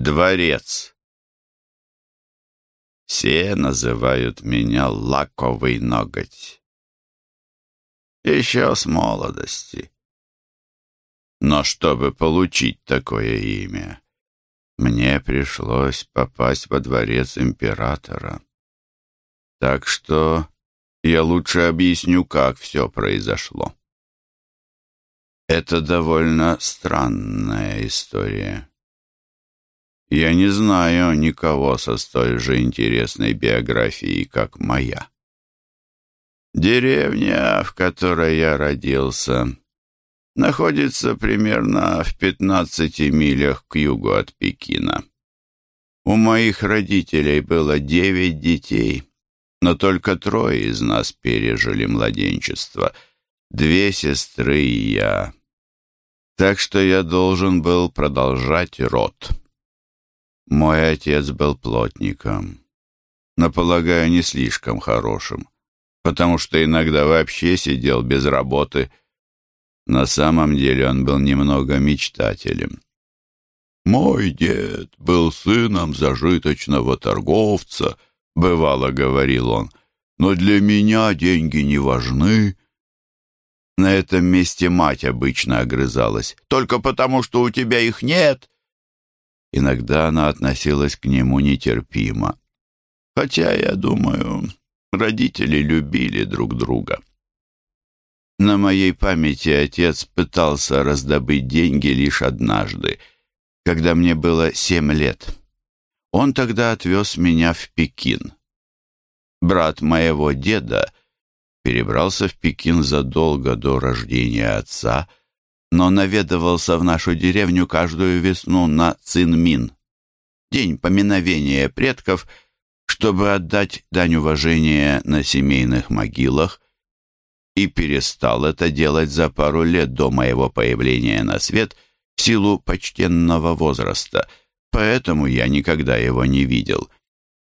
Дворец. Все называют меня лаковый ноготь. Еще с молодости. Но чтобы получить такое имя, мне пришлось попасть во дворец императора. Так что я лучше объясню, как все произошло. Это довольно странная история. Я не знаю никого со столь же интересной биографией, как моя. Деревня, в которой я родился, находится примерно в 15 милях к югу от Пекина. У моих родителей было девять детей, но только трое из нас пережили младенчество. Две сестры и я. Так что я должен был продолжать род. Мой отец был плотником, но, полагаю, не слишком хорошим, потому что иногда вообще сидел без работы. На самом деле он был немного мечтателем. «Мой дед был сыном зажиточного торговца», — бывало говорил он, «но для меня деньги не важны». На этом месте мать обычно огрызалась. «Только потому, что у тебя их нет!» Иногда она относилась к нему нетерпимо. Хотя, я думаю, родители любили друг друга. На моей памяти отец пытался раздобыть деньги лишь однажды, когда мне было семь лет. Он тогда отвез меня в Пекин. Брат моего деда перебрался в Пекин задолго до рождения отца, но наведывался в нашу деревню каждую весну на Цинмин, день поминовения предков, чтобы отдать дань уважения на семейных могилах, и перестал это делать за пару лет до моего появления на свет в силу почтенного возраста, поэтому я никогда его не видел.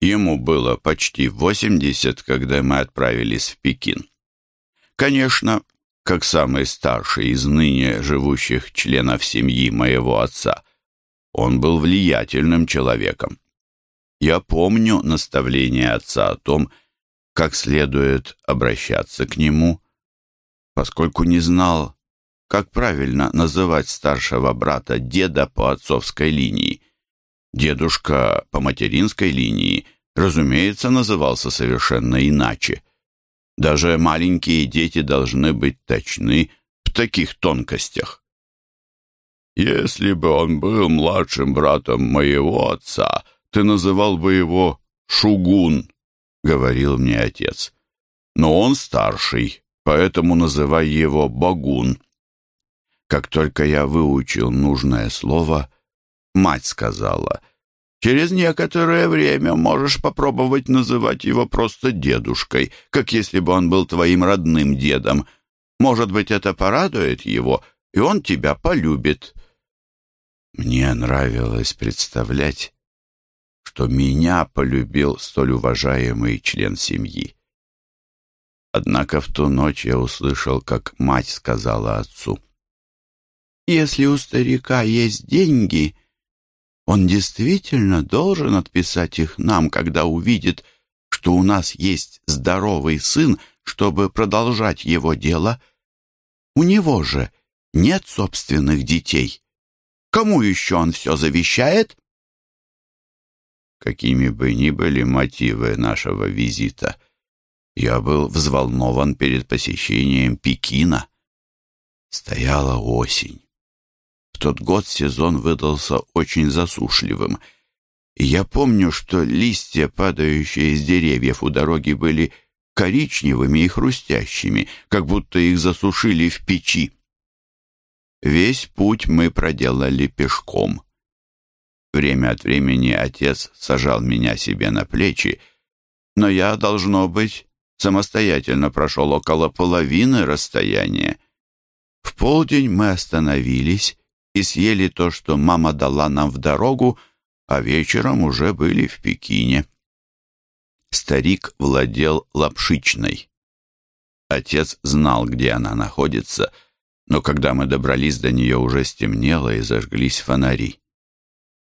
Ему было почти 80, когда мы отправились в Пекин. Конечно, как самый старший из ныне живущих членов семьи моего отца, он был влиятельным человеком. Я помню наставление отца о том, как следует обращаться к нему, поскольку не знал, как правильно называть старшего брата деда по отцовской линии. Дедушка по материнской линии, разумеется, назывался совершенно иначе. Даже маленькие дети должны быть точны в таких тонкостях. Если бы он был младшим братом моего отца, ты называл бы его Шугун, — говорил мне отец. Но он старший, поэтому называй его Багун. Как только я выучил нужное слово, мать сказала, Через некоторое время можешь попробовать называть его просто дедушкой, как если бы он был твоим родным дедом. Может быть, это порадует его, и он тебя полюбит». Мне нравилось представлять, что меня полюбил столь уважаемый член семьи. Однако в ту ночь я услышал, как мать сказала отцу. «Если у старика есть деньги, он действительно должен отписать их нам, когда увидит, что у нас есть здоровый сын, чтобы продолжать его дело. У него же нет собственных детей. Кому еще он все завещает? Какими бы ни были мотивы нашего визита, я был взволнован перед посещением Пекина. Стояла осень тот год сезон выдался очень засушливым. Я помню, что листья, падающие из деревьев у дороги, были коричневыми и хрустящими, как будто их засушили в печи. Весь путь мы проделали пешком. Время от времени отец сажал меня себе на плечи, но я, должно быть, самостоятельно прошел около половины расстояния. В полдень мы остановились и съели то, что мама дала нам в дорогу, а вечером уже были в Пекине. Старик владел лапшичной. Отец знал, где она находится, но когда мы добрались до нее, уже стемнело и зажглись фонари.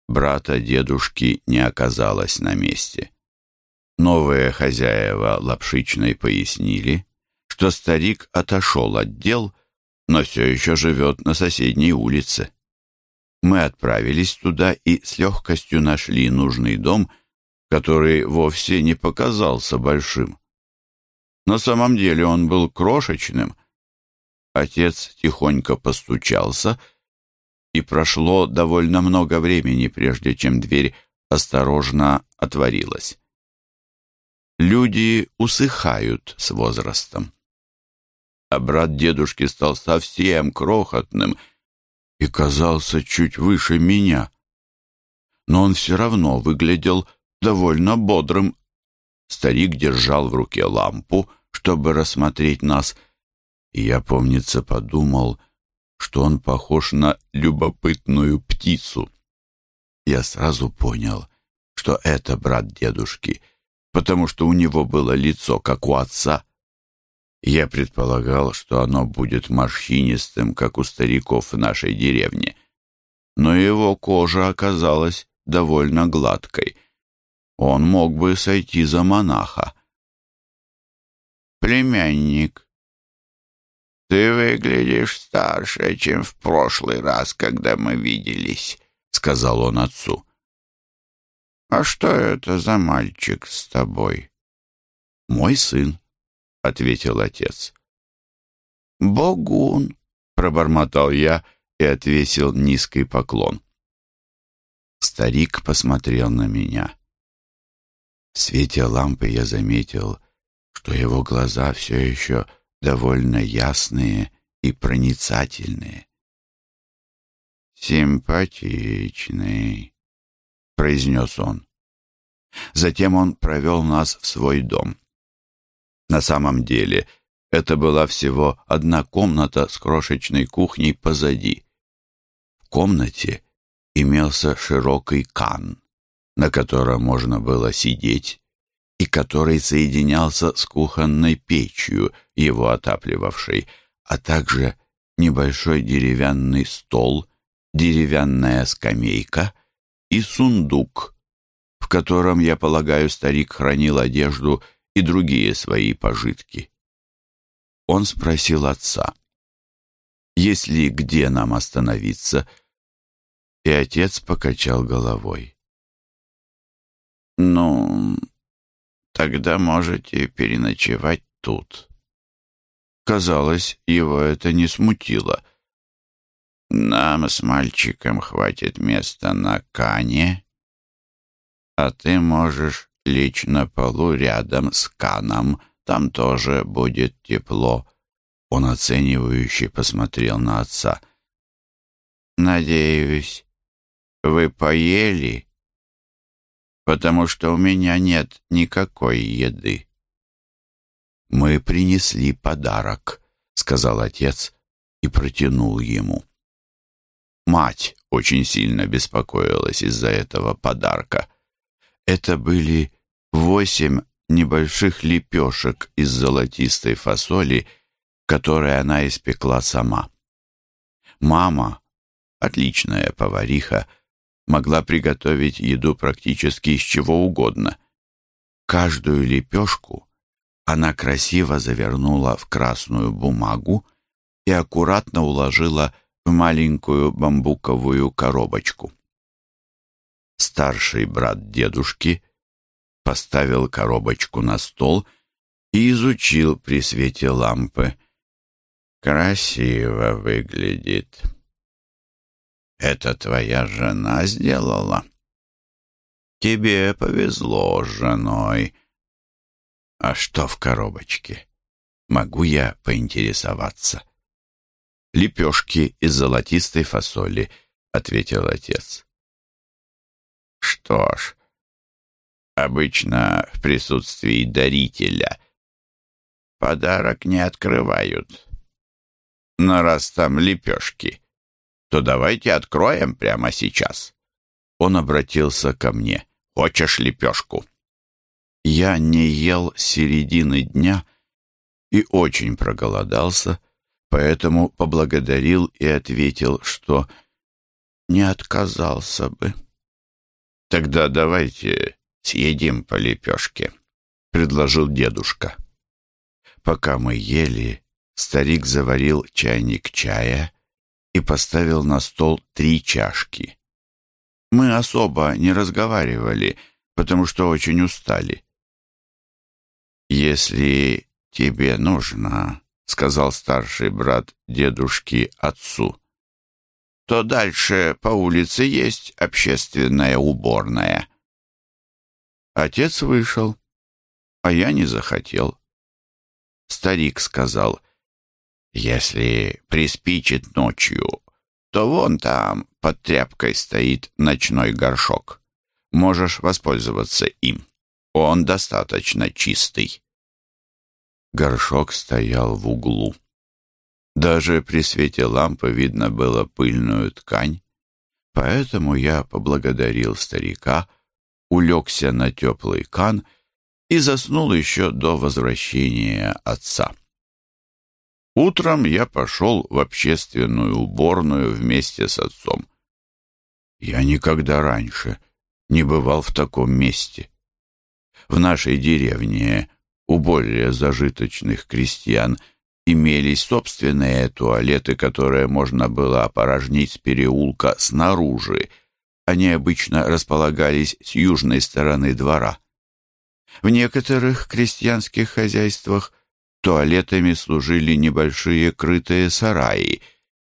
брата дедушки не оказалось на месте. Новые хозяева лапшичной пояснили, что старик отошел от дел, но все еще живет на соседней улице. Мы отправились туда и с легкостью нашли нужный дом, который вовсе не показался большим. На самом деле он был крошечным. Отец тихонько постучался, и прошло довольно много времени, прежде чем дверь осторожно отворилась. Люди усыхают с возрастом. А брат дедушки стал совсем крохотным и казался чуть выше меня. Но он все равно выглядел довольно бодрым. Старик держал в руке лампу, чтобы рассмотреть нас, и я, помнится, подумал, что он похож на любопытную птицу. Я сразу понял, что это брат дедушки — потому что у него было лицо, как у отца. Я предполагал, что оно будет морщинистым, как у стариков в нашей деревне. Но его кожа оказалась довольно гладкой. Он мог бы сойти за монаха. «Племянник, ты выглядишь старше, чем в прошлый раз, когда мы виделись», — сказал он отцу. «А что это за мальчик с тобой?» «Мой сын», — ответил отец. «Богун», — пробормотал я и отвесил низкий поклон. Старик посмотрел на меня. В свете лампы я заметил, что его глаза все еще довольно ясные и проницательные. «Симпатичный», — произнес он. Затем он провел нас в свой дом. На самом деле, это была всего одна комната с крошечной кухней позади. В комнате имелся широкий кан, на котором можно было сидеть, и который соединялся с кухонной печью, его отапливавшей, а также небольшой деревянный стол, деревянная скамейка — и сундук, в котором, я полагаю, старик хранил одежду и другие свои пожитки. Он спросил отца, есть ли где нам остановиться, и отец покачал головой. «Ну, тогда можете переночевать тут». Казалось, его это не смутило — нам с мальчиком хватит места на кане, а ты можешь лечь на полу рядом с каном, там тоже будет тепло. Он оценивающе посмотрел на отца. «Надеюсь, вы поели, потому что у меня нет никакой еды». «Мы принесли подарок», — сказал отец и протянул ему. Мать очень сильно беспокоилась из-за этого подарка. Это были восемь небольших лепешек из золотистой фасоли, которые она испекла сама. Мама, отличная повариха, могла приготовить еду практически из чего угодно. Каждую лепешку она красиво завернула в красную бумагу и аккуратно уложила в маленькую бамбуковую коробочку. Старший брат дедушки поставил коробочку на стол и изучил при свете лампы. «Красиво выглядит. Это твоя жена сделала?» «Тебе повезло с женой». «А что в коробочке? Могу я поинтересоваться?» лепешки из золотистой фасоли», — ответил отец. «Что ж, обычно в присутствии дарителя подарок не открывают. Но раз там лепешки, то давайте откроем прямо сейчас». Он обратился ко мне. «Хочешь лепешку?» Я не ел с середины дня и очень проголодался, — поэтому поблагодарил и ответил, что не отказался бы. «Тогда давайте съедим по лепешке», — предложил дедушка. Пока мы ели, старик заварил чайник чая и поставил на стол три чашки. Мы особо не разговаривали, потому что очень устали. «Если тебе нужно», — сказал старший брат дедушки отцу, то дальше по улице есть общественная уборная. Отец вышел, а я не захотел. Старик сказал, «Если приспичит ночью, то вон там под тряпкой стоит ночной горшок. Можешь воспользоваться им. Он достаточно чистый». Горшок стоял в углу. Даже при свете лампы видно было пыльную ткань, поэтому я поблагодарил старика, улегся на теплый кан и заснул еще до возвращения отца. Утром я пошел в общественную уборную вместе с отцом. Я никогда раньше не бывал в таком месте. В нашей деревне у более зажиточных крестьян имелись собственные туалеты, которые можно было опорожнить с переулка снаружи. Они обычно располагались с южной стороны двора. В некоторых крестьянских хозяйствах туалетами служили небольшие крытые сараи,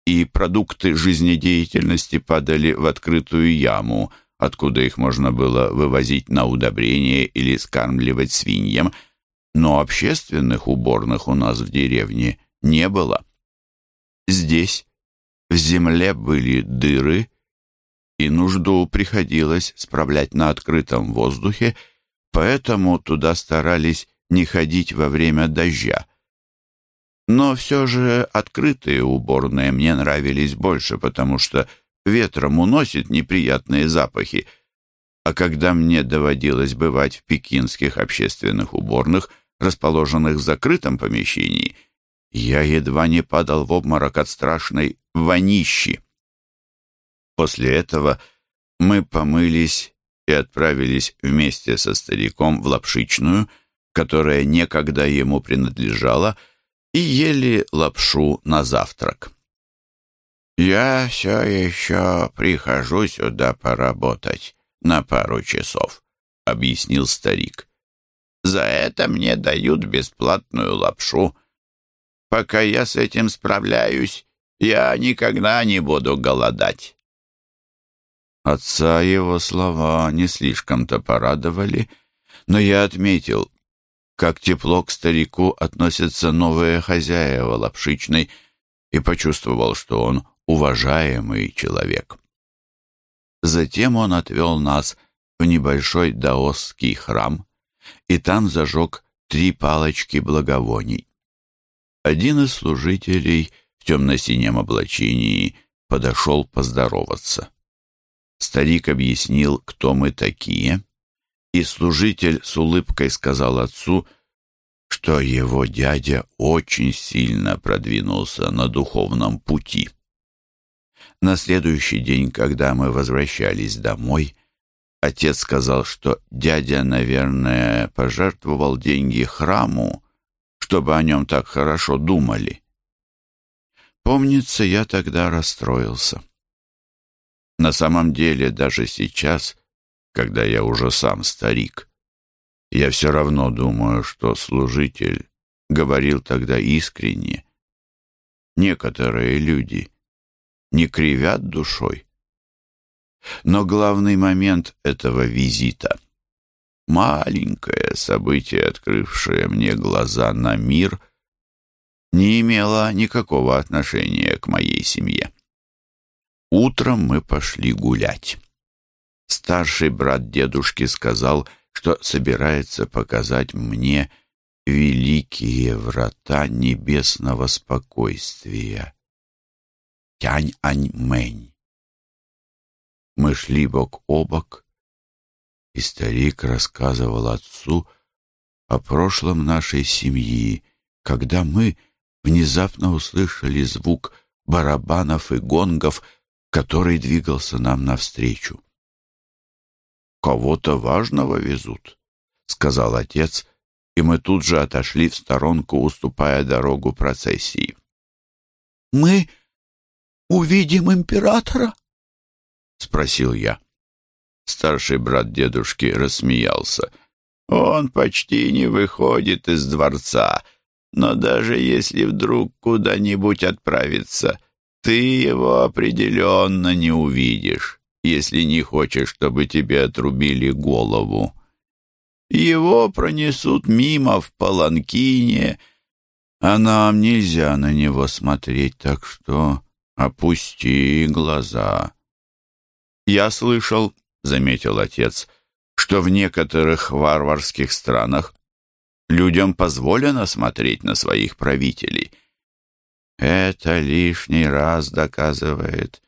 и продукты жизнедеятельности падали в открытую яму, откуда их можно было вывозить на удобрение или скармливать свиньям, но общественных уборных у нас в деревне не было. Здесь в земле были дыры, и нужду приходилось справлять на открытом воздухе, поэтому туда старались не ходить во время дождя. Но все же открытые уборные мне нравились больше, потому что ветром уносит неприятные запахи. А когда мне доводилось бывать в пекинских общественных уборных, расположенных в закрытом помещении, я едва не падал в обморок от страшной вонищи. После этого мы помылись и отправились вместе со стариком в лапшичную, которая некогда ему принадлежала, и ели лапшу на завтрак. «Я все еще прихожу сюда поработать на пару часов», — объяснил старик. «За это мне дают бесплатную лапшу. Пока я с этим справляюсь, я никогда не буду голодать». Отца его слова не слишком-то порадовали, но я отметил, как тепло к старику относятся новые хозяева лапшичной, и почувствовал, что он уважаемый человек. Затем он отвел нас в небольшой даосский храм, и там зажег три палочки благовоний. Один из служителей в темно-синем облачении подошел поздороваться. Старик объяснил, кто мы такие, и служитель с улыбкой сказал отцу, что его дядя очень сильно продвинулся на духовном пути. На следующий день, когда мы возвращались домой, отец сказал, что дядя, наверное, пожертвовал деньги храму, чтобы о нем так хорошо думали. Помнится, я тогда расстроился. На самом деле, даже сейчас, когда я уже сам старик, я все равно думаю, что служитель говорил тогда искренне. Некоторые люди не кривят душой. Но главный момент этого визита — маленькое событие, открывшее мне глаза на мир — не имело никакого отношения к моей семье. Утром мы пошли гулять. Старший брат дедушки сказал, что собирается показать мне великие врата небесного спокойствия. Тянь-Ань-Мэнь. Мы шли бок о бок, и старик рассказывал отцу о прошлом нашей семьи, когда мы внезапно услышали звук барабанов и гонгов, который двигался нам навстречу. кого-то важного везут», — сказал отец, и мы тут же отошли в сторонку, уступая дорогу процессии. «Мы увидим императора?» — спросил я. Старший брат дедушки рассмеялся. «Он почти не выходит из дворца, но даже если вдруг куда-нибудь отправится, ты его определенно не увидишь, если не хочешь, чтобы тебе отрубили голову. Его пронесут мимо в паланкине, а нам нельзя на него смотреть, так что опусти глаза». «Я слышал», — заметил отец, — «что в некоторых варварских странах людям позволено смотреть на своих правителей». Это лишний раз доказывает,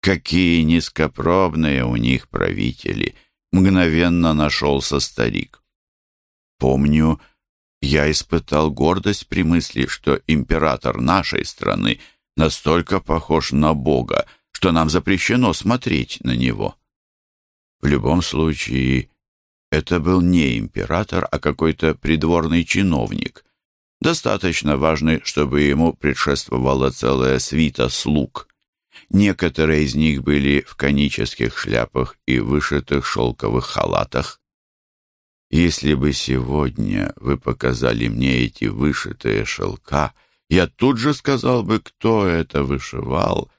какие низкопробные у них правители. Мгновенно нашелся старик. Помню, я испытал гордость при мысли, что император нашей страны настолько похож на Бога, что нам запрещено смотреть на него. В любом случае, это был не император, а какой-то придворный чиновник, достаточно важный, чтобы ему предшествовала целая свита слуг. Некоторые из них были в конических шляпах и вышитых шелковых халатах. Если бы сегодня вы показали мне эти вышитые шелка, я тут же сказал бы, кто это вышивал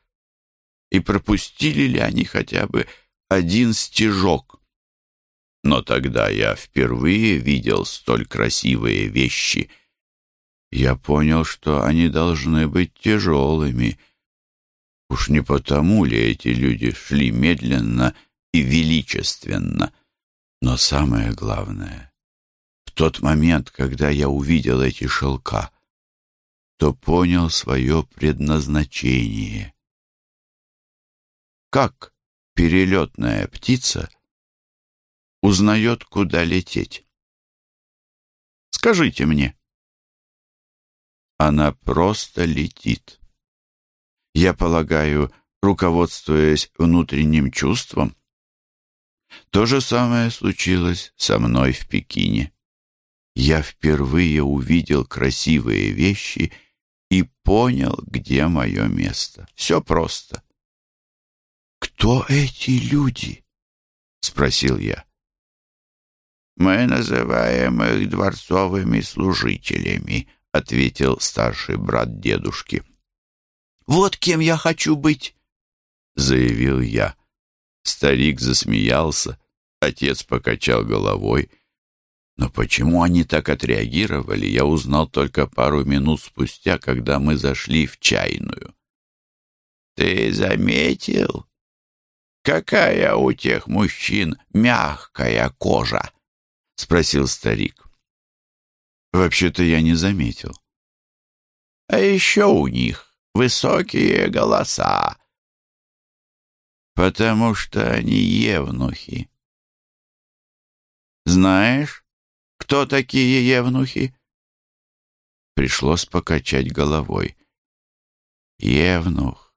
и пропустили ли они хотя бы один стежок. Но тогда я впервые видел столь красивые вещи. Я понял, что они должны быть тяжелыми. Уж не потому ли эти люди шли медленно и величественно? Но самое главное, в тот момент, когда я увидел эти шелка, то понял свое предназначение как перелетная птица узнает, куда лететь? Скажите мне. Она просто летит. Я полагаю, руководствуясь внутренним чувством. То же самое случилось со мной в Пекине. Я впервые увидел красивые вещи и понял, где мое место. Все просто. «Кто эти люди?» — спросил я. «Мы называем их дворцовыми служителями», — ответил старший брат дедушки. «Вот кем я хочу быть», — заявил я. Старик засмеялся, отец покачал головой. Но почему они так отреагировали, я узнал только пару минут спустя, когда мы зашли в чайную. «Ты заметил?» «Какая у тех мужчин мягкая кожа?» — спросил старик. «Вообще-то я не заметил». «А еще у них высокие голоса, потому что они евнухи. Знаешь, кто такие евнухи?» Пришлось покачать головой. «Евнух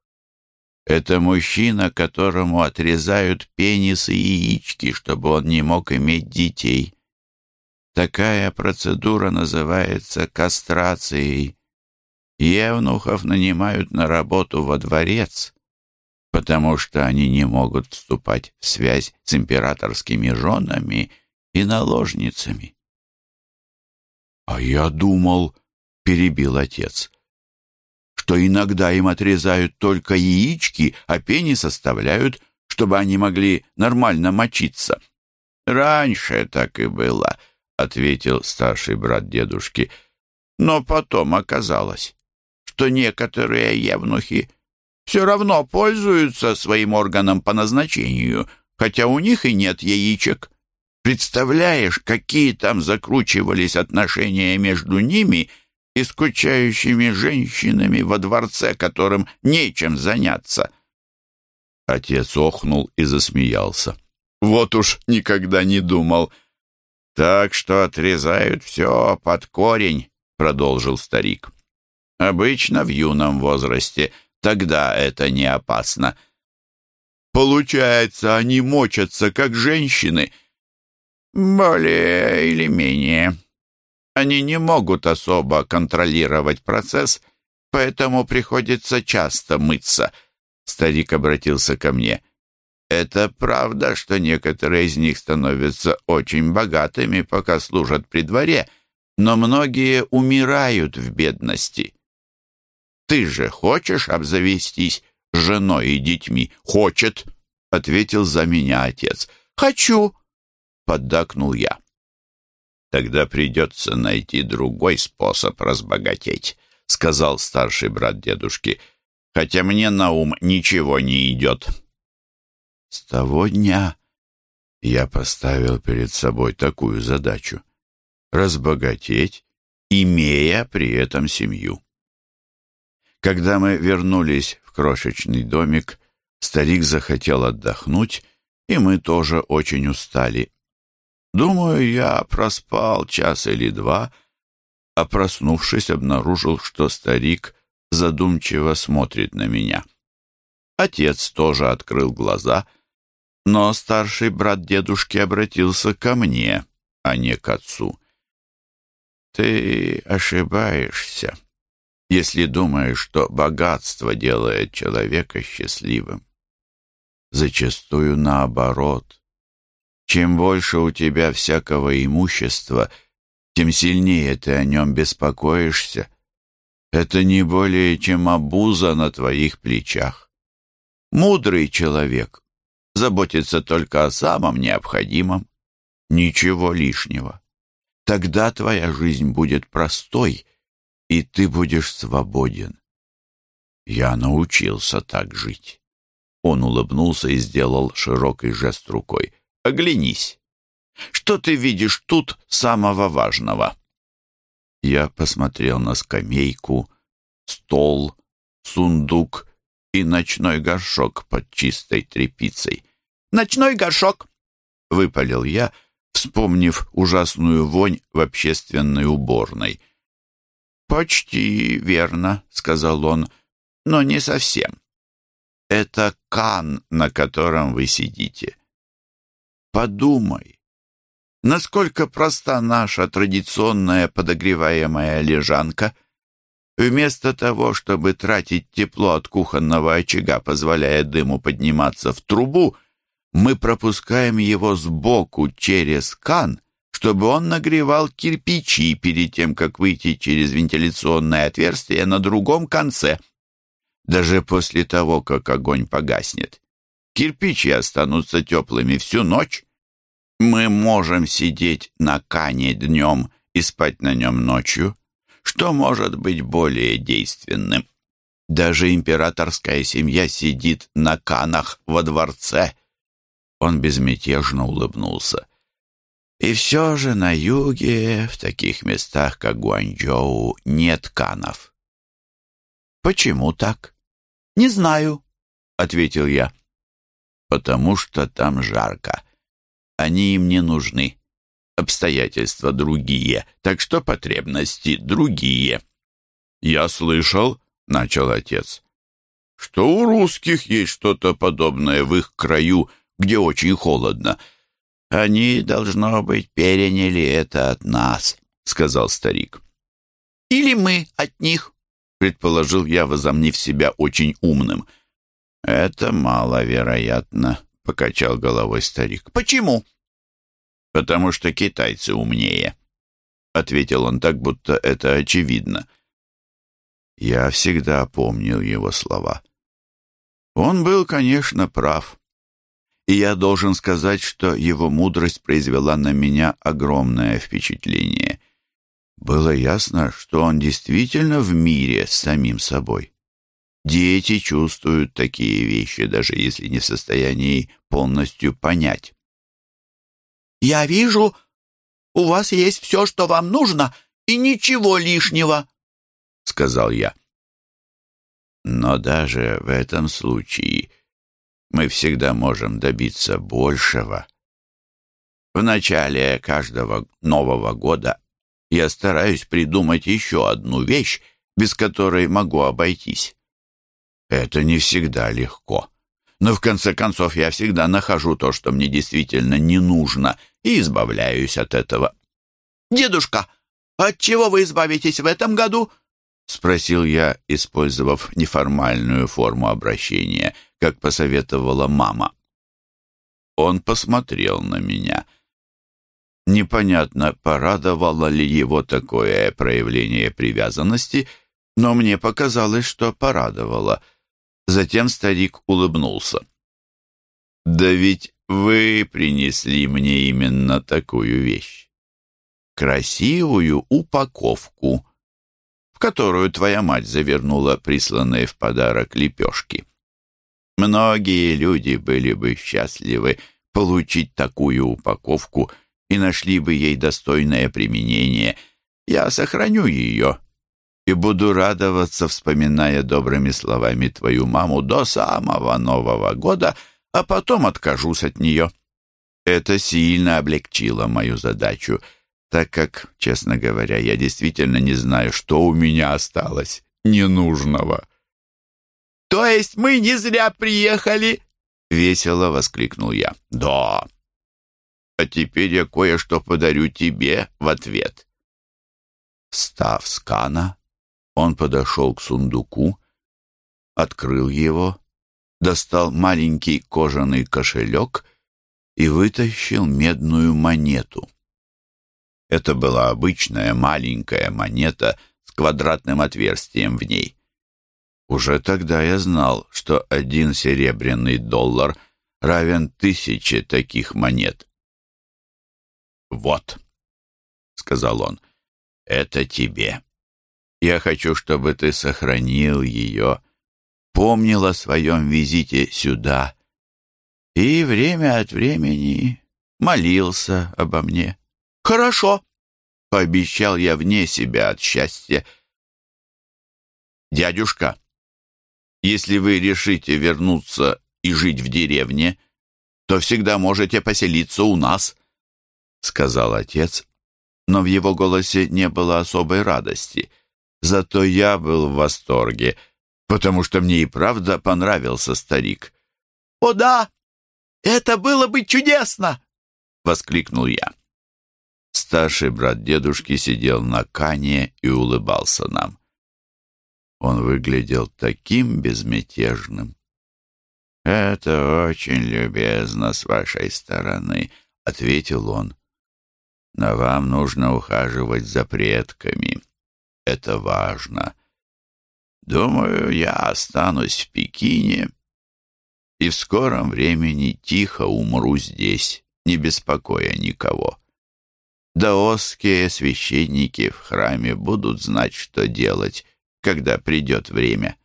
это мужчина, которому отрезают пенис и яички, чтобы он не мог иметь детей. Такая процедура называется кастрацией. Евнухов нанимают на работу во дворец, потому что они не могут вступать в связь с императорскими женами и наложницами. — А я думал, — перебил отец, что иногда им отрезают только яички, а пени составляют, чтобы они могли нормально мочиться. «Раньше так и было», — ответил старший брат дедушки. «Но потом оказалось, что некоторые евнухи все равно пользуются своим органом по назначению, хотя у них и нет яичек. Представляешь, какие там закручивались отношения между ними — и скучающими женщинами во дворце, которым нечем заняться. Отец охнул и засмеялся. Вот уж никогда не думал. Так что отрезают все под корень, продолжил старик. Обычно в юном возрасте, тогда это не опасно. Получается, они мочатся, как женщины, Более или менее. Они не могут особо контролировать процесс, поэтому приходится часто мыться. Старик обратился ко мне. Это правда, что некоторые из них становятся очень богатыми, пока служат при дворе, но многие умирают в бедности. Ты же хочешь обзавестись женой и детьми? Хочет, ответил за меня отец. Хочу, поддакнул я. Тогда придется найти другой способ разбогатеть, сказал старший брат дедушки, хотя мне на ум ничего не идет. С того дня я поставил перед собой такую задачу — разбогатеть, имея при этом семью. Когда мы вернулись в крошечный домик, старик захотел отдохнуть, и мы тоже очень устали. Думаю, я проспал час или два, а проснувшись, обнаружил, что старик задумчиво смотрит на меня. Отец тоже открыл глаза — но старший брат дедушки обратился ко мне, а не к отцу. «Ты ошибаешься, если думаешь, что богатство делает человека счастливым. Зачастую наоборот. Чем больше у тебя всякого имущества, тем сильнее ты о нем беспокоишься. Это не более чем обуза на твоих плечах. Мудрый человек заботиться только о самом необходимом, ничего лишнего. Тогда твоя жизнь будет простой, и ты будешь свободен. Я научился так жить. Он улыбнулся и сделал широкий жест рукой. «Оглянись! Что ты видишь тут самого важного?» Я посмотрел на скамейку, стол, сундук и ночной горшок под чистой тряпицей. «Ночной горшок!» — выпалил я, вспомнив ужасную вонь в общественной уборной. «Почти верно», — сказал он, — «но не совсем. Это кан, на котором вы сидите. Подумай, насколько проста наша традиционная подогреваемая лежанка — Вместо того, чтобы тратить тепло от кухонного очага, позволяя дыму подниматься в трубу, мы пропускаем его сбоку через кан, чтобы он нагревал кирпичи перед тем, как выйти через вентиляционное отверстие на другом конце. Даже после того, как огонь погаснет, кирпичи останутся теплыми всю ночь. Мы можем сидеть на кане днем и спать на нем ночью, что может быть более действенным? Даже императорская семья сидит на канах во дворце. Он безмятежно улыбнулся. И все же на юге, в таких местах, как Гуанчжоу, нет канов. Почему так? Не знаю, ответил я. Потому что там жарко. Они им не нужны обстоятельства другие, так что потребности другие. «Я слышал», — начал отец, — «что у русских есть что-то подобное в их краю, где очень холодно». «Они, должно быть, переняли это от нас», — сказал старик. «Или мы от них», — предположил я, возомнив себя очень умным. «Это маловероятно», — покачал головой старик. «Почему?» «Потому что китайцы умнее», — ответил он так, будто это очевидно. Я всегда помнил его слова. Он был, конечно, прав. И я должен сказать, что его мудрость произвела на меня огромное впечатление. Было ясно, что он действительно в мире с самим собой. Дети чувствуют такие вещи, даже если не в состоянии полностью понять. «Я вижу, у вас есть все, что вам нужно, и ничего лишнего», — сказал я. Но даже в этом случае мы всегда можем добиться большего. В начале каждого Нового года я стараюсь придумать еще одну вещь, без которой могу обойтись. Это не всегда легко. Но в конце концов я всегда нахожу то, что мне действительно не нужно, и избавляюсь от этого. «Дедушка, от чего вы избавитесь в этом году?» — спросил я, использовав неформальную форму обращения, как посоветовала мама. Он посмотрел на меня. Непонятно, порадовало ли его такое проявление привязанности, но мне показалось, что порадовало. Затем старик улыбнулся. «Да ведь вы принесли мне именно такую вещь. Красивую упаковку» в которую твоя мать завернула присланные в подарок лепешки. Многие люди были бы счастливы получить такую упаковку и нашли бы ей достойное применение. Я сохраню ее и буду радоваться, вспоминая добрыми словами твою маму до самого Нового года, а потом откажусь от нее. Это сильно облегчило мою задачу — так как, честно говоря, я действительно не знаю, что у меня осталось ненужного. «То есть мы не зря приехали?» — весело воскликнул я. «Да. А теперь я кое-что подарю тебе в ответ». Встав с кана, он подошел к сундуку, открыл его, достал маленький кожаный кошелек и вытащил медную монету. Это была обычная маленькая монета с квадратным отверстием в ней. Уже тогда я знал, что один серебряный доллар равен тысяче таких монет. «Вот», — сказал он, — «это тебе. Я хочу, чтобы ты сохранил ее, помнил о своем визите сюда и время от времени молился обо мне». «Хорошо», — пообещал я вне себя от счастья. «Дядюшка, если вы решите вернуться и жить в деревне, то всегда можете поселиться у нас», — сказал отец, но в его голосе не было особой радости. Зато я был в восторге, потому что мне и правда понравился старик. «О да, это было бы чудесно!» — воскликнул я. Старший брат дедушки сидел на кане и улыбался нам. Он выглядел таким безмятежным. «Это очень любезно с вашей стороны», — ответил он. «Но вам нужно ухаживать за предками. Это важно. Думаю, я останусь в Пекине и в скором времени тихо умру здесь, не беспокоя никого». Даосские священники в храме будут знать, что делать, когда придет время.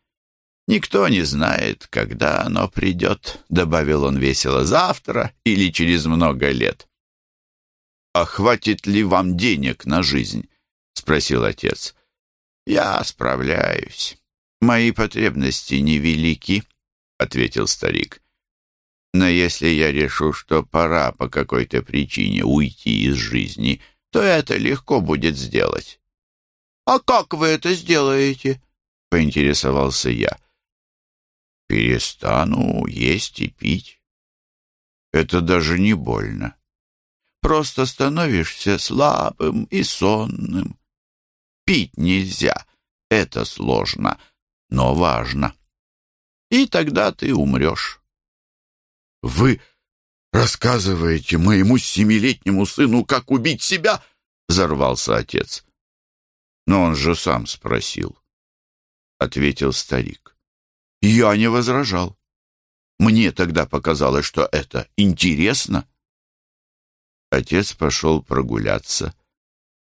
Никто не знает, когда оно придет, добавил он весело, завтра или через много лет. «А хватит ли вам денег на жизнь?» — спросил отец. «Я справляюсь. Мои потребности невелики», — ответил старик. Но если я решу, что пора по какой-то причине уйти из жизни, то это легко будет сделать. «А как вы это сделаете?» — поинтересовался я. «Перестану есть и пить. Это даже не больно. Просто становишься слабым и сонным. Пить нельзя, это сложно, но важно. И тогда ты умрешь». «Вы рассказываете моему семилетнему сыну, как убить себя?» — взорвался отец. «Но он же сам спросил», — ответил старик. «Я не возражал. Мне тогда показалось, что это интересно». Отец пошел прогуляться,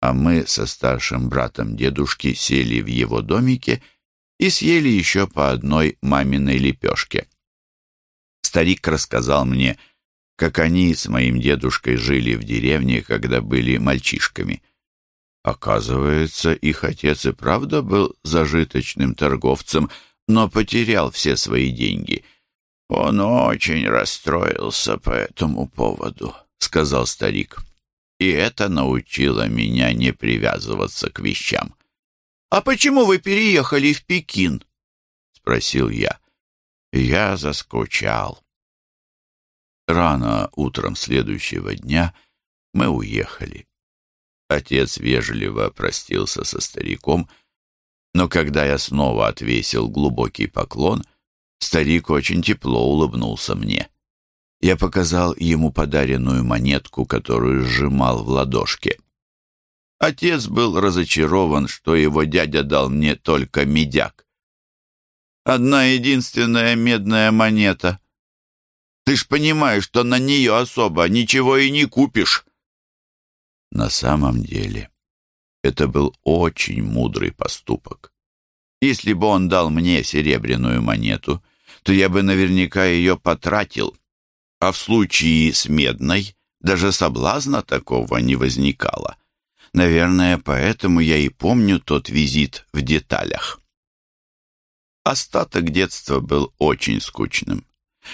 а мы со старшим братом дедушки сели в его домике и съели еще по одной маминой лепешке старик рассказал мне, как они с моим дедушкой жили в деревне, когда были мальчишками. Оказывается, их отец и правда был зажиточным торговцем, но потерял все свои деньги. «Он очень расстроился по этому поводу», — сказал старик. «И это научило меня не привязываться к вещам». «А почему вы переехали в Пекин?» — спросил я. Я заскучал. Рано утром следующего дня мы уехали. Отец вежливо простился со стариком, но когда я снова отвесил глубокий поклон, старик очень тепло улыбнулся мне. Я показал ему подаренную монетку, которую сжимал в ладошке. Отец был разочарован, что его дядя дал мне только медяк. Одна единственная медная монета. Ты ж понимаешь, что на нее особо ничего и не купишь. На самом деле, это был очень мудрый поступок. Если бы он дал мне серебряную монету, то я бы наверняка ее потратил, а в случае с медной даже соблазна такого не возникало. Наверное, поэтому я и помню тот визит в деталях. Остаток детства был очень скучным.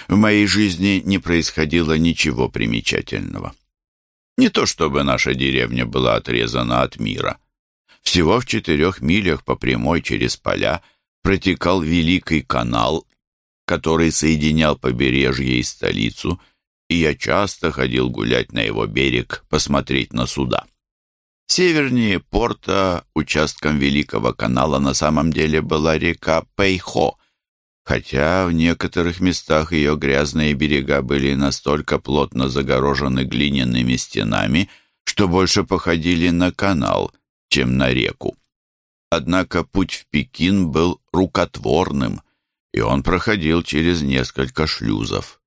В моей жизни не происходило ничего примечательного. Не то чтобы наша деревня была отрезана от мира. Всего в четырех милях по прямой через поля протекал Великий канал, который соединял побережье и столицу, и я часто ходил гулять на его берег, посмотреть на суда. Севернее порта, участком Великого канала, на самом деле была река Пейхо, хотя в некоторых местах ее грязные берега были настолько плотно загорожены глиняными стенами, что больше походили на канал, чем на реку. Однако путь в Пекин был рукотворным, и он проходил через несколько шлюзов.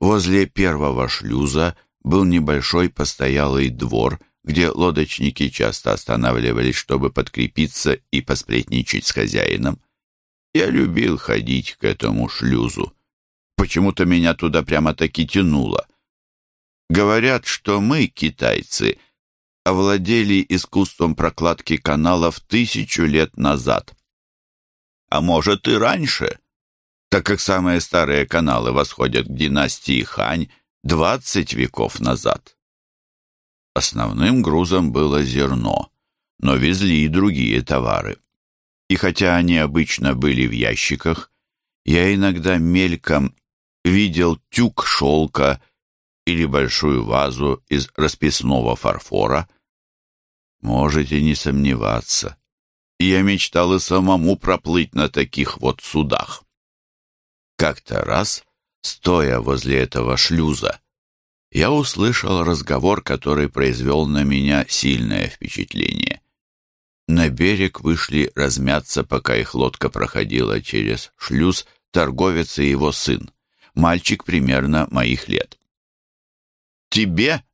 Возле первого шлюза был небольшой постоялый двор – где лодочники часто останавливались, чтобы подкрепиться и посплетничать с хозяином. Я любил ходить к этому шлюзу. Почему-то меня туда прямо-таки тянуло. Говорят, что мы, китайцы, овладели искусством прокладки каналов тысячу лет назад. А может и раньше, так как самые старые каналы восходят к династии Хань двадцать веков назад. Основным грузом было зерно, но везли и другие товары. И хотя они обычно были в ящиках, я иногда мельком видел тюк шелка или большую вазу из расписного фарфора. Можете не сомневаться, я мечтал и самому проплыть на таких вот судах. Как-то раз, стоя возле этого шлюза, я услышал разговор, который произвел на меня сильное впечатление. На берег вышли размяться, пока их лодка проходила через шлюз, торговец и его сын, мальчик примерно моих лет. «Тебе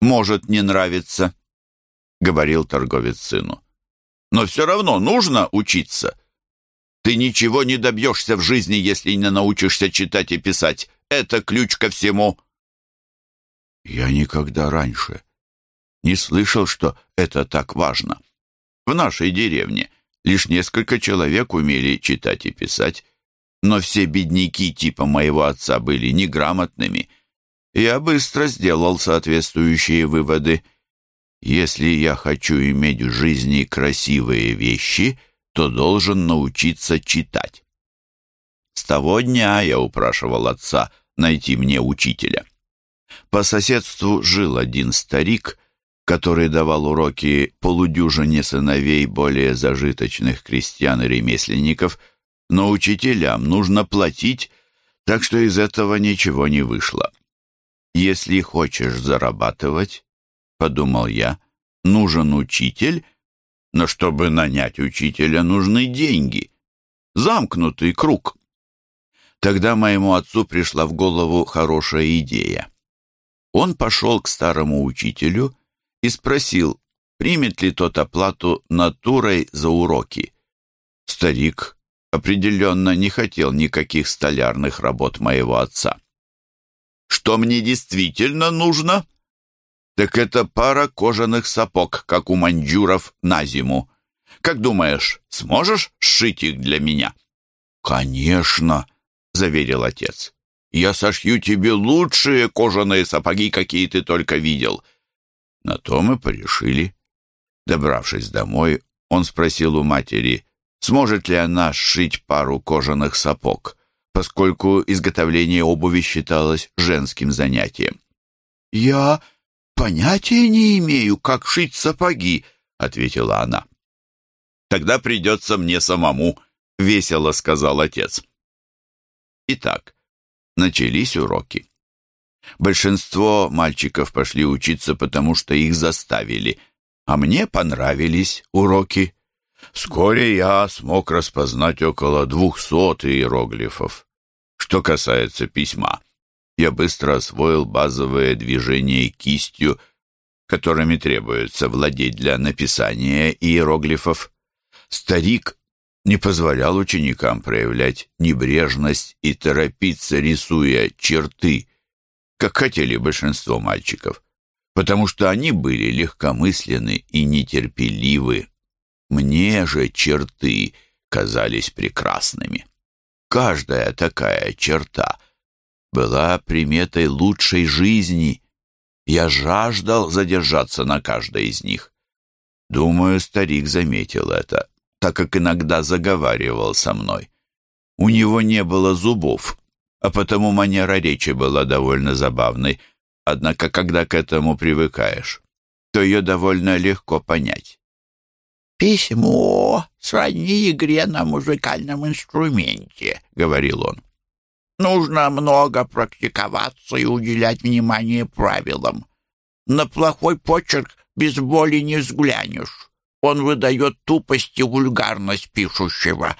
может не нравиться», — говорил торговец сыну. «Но все равно нужно учиться. Ты ничего не добьешься в жизни, если не научишься читать и писать. Это ключ ко всему». Я никогда раньше не слышал, что это так важно. В нашей деревне лишь несколько человек умели читать и писать, но все бедняки типа моего отца были неграмотными. Я быстро сделал соответствующие выводы. Если я хочу иметь в жизни красивые вещи, то должен научиться читать. С того дня я упрашивал отца найти мне учителя. По соседству жил один старик, который давал уроки полудюжине сыновей более зажиточных крестьян и ремесленников, но учителям нужно платить, так что из этого ничего не вышло. «Если хочешь зарабатывать, — подумал я, — нужен учитель, но чтобы нанять учителя, нужны деньги. Замкнутый круг». Тогда моему отцу пришла в голову хорошая идея. Он пошел к старому учителю и спросил, примет ли тот оплату натурой за уроки. Старик определенно не хотел никаких столярных работ моего отца. «Что мне действительно нужно?» «Так это пара кожаных сапог, как у маньчжуров на зиму. Как думаешь, сможешь сшить их для меня?» «Конечно», — заверил отец. Я сошью тебе лучшие кожаные сапоги, какие ты только видел». На то мы порешили. Добравшись домой, он спросил у матери, сможет ли она сшить пару кожаных сапог, поскольку изготовление обуви считалось женским занятием. «Я понятия не имею, как шить сапоги», — ответила она. «Тогда придется мне самому», — весело сказал отец. Итак, начались уроки. Большинство мальчиков пошли учиться, потому что их заставили, а мне понравились уроки. Вскоре я смог распознать около двухсот иероглифов. Что касается письма, я быстро освоил базовые движения кистью, которыми требуется владеть для написания иероглифов. Старик не позволял ученикам проявлять небрежность и торопиться, рисуя черты, как хотели большинство мальчиков, потому что они были легкомысленны и нетерпеливы. Мне же черты казались прекрасными. Каждая такая черта была приметой лучшей жизни. Я жаждал задержаться на каждой из них. Думаю, старик заметил это, так как иногда заговаривал со мной. У него не было зубов, а потому манера речи была довольно забавной, однако когда к этому привыкаешь, то ее довольно легко понять. «Письмо сродни игре на музыкальном инструменте», — говорил он. «Нужно много практиковаться и уделять внимание правилам. На плохой почерк без боли не взглянешь. Он выдает тупость и вульгарность пишущего,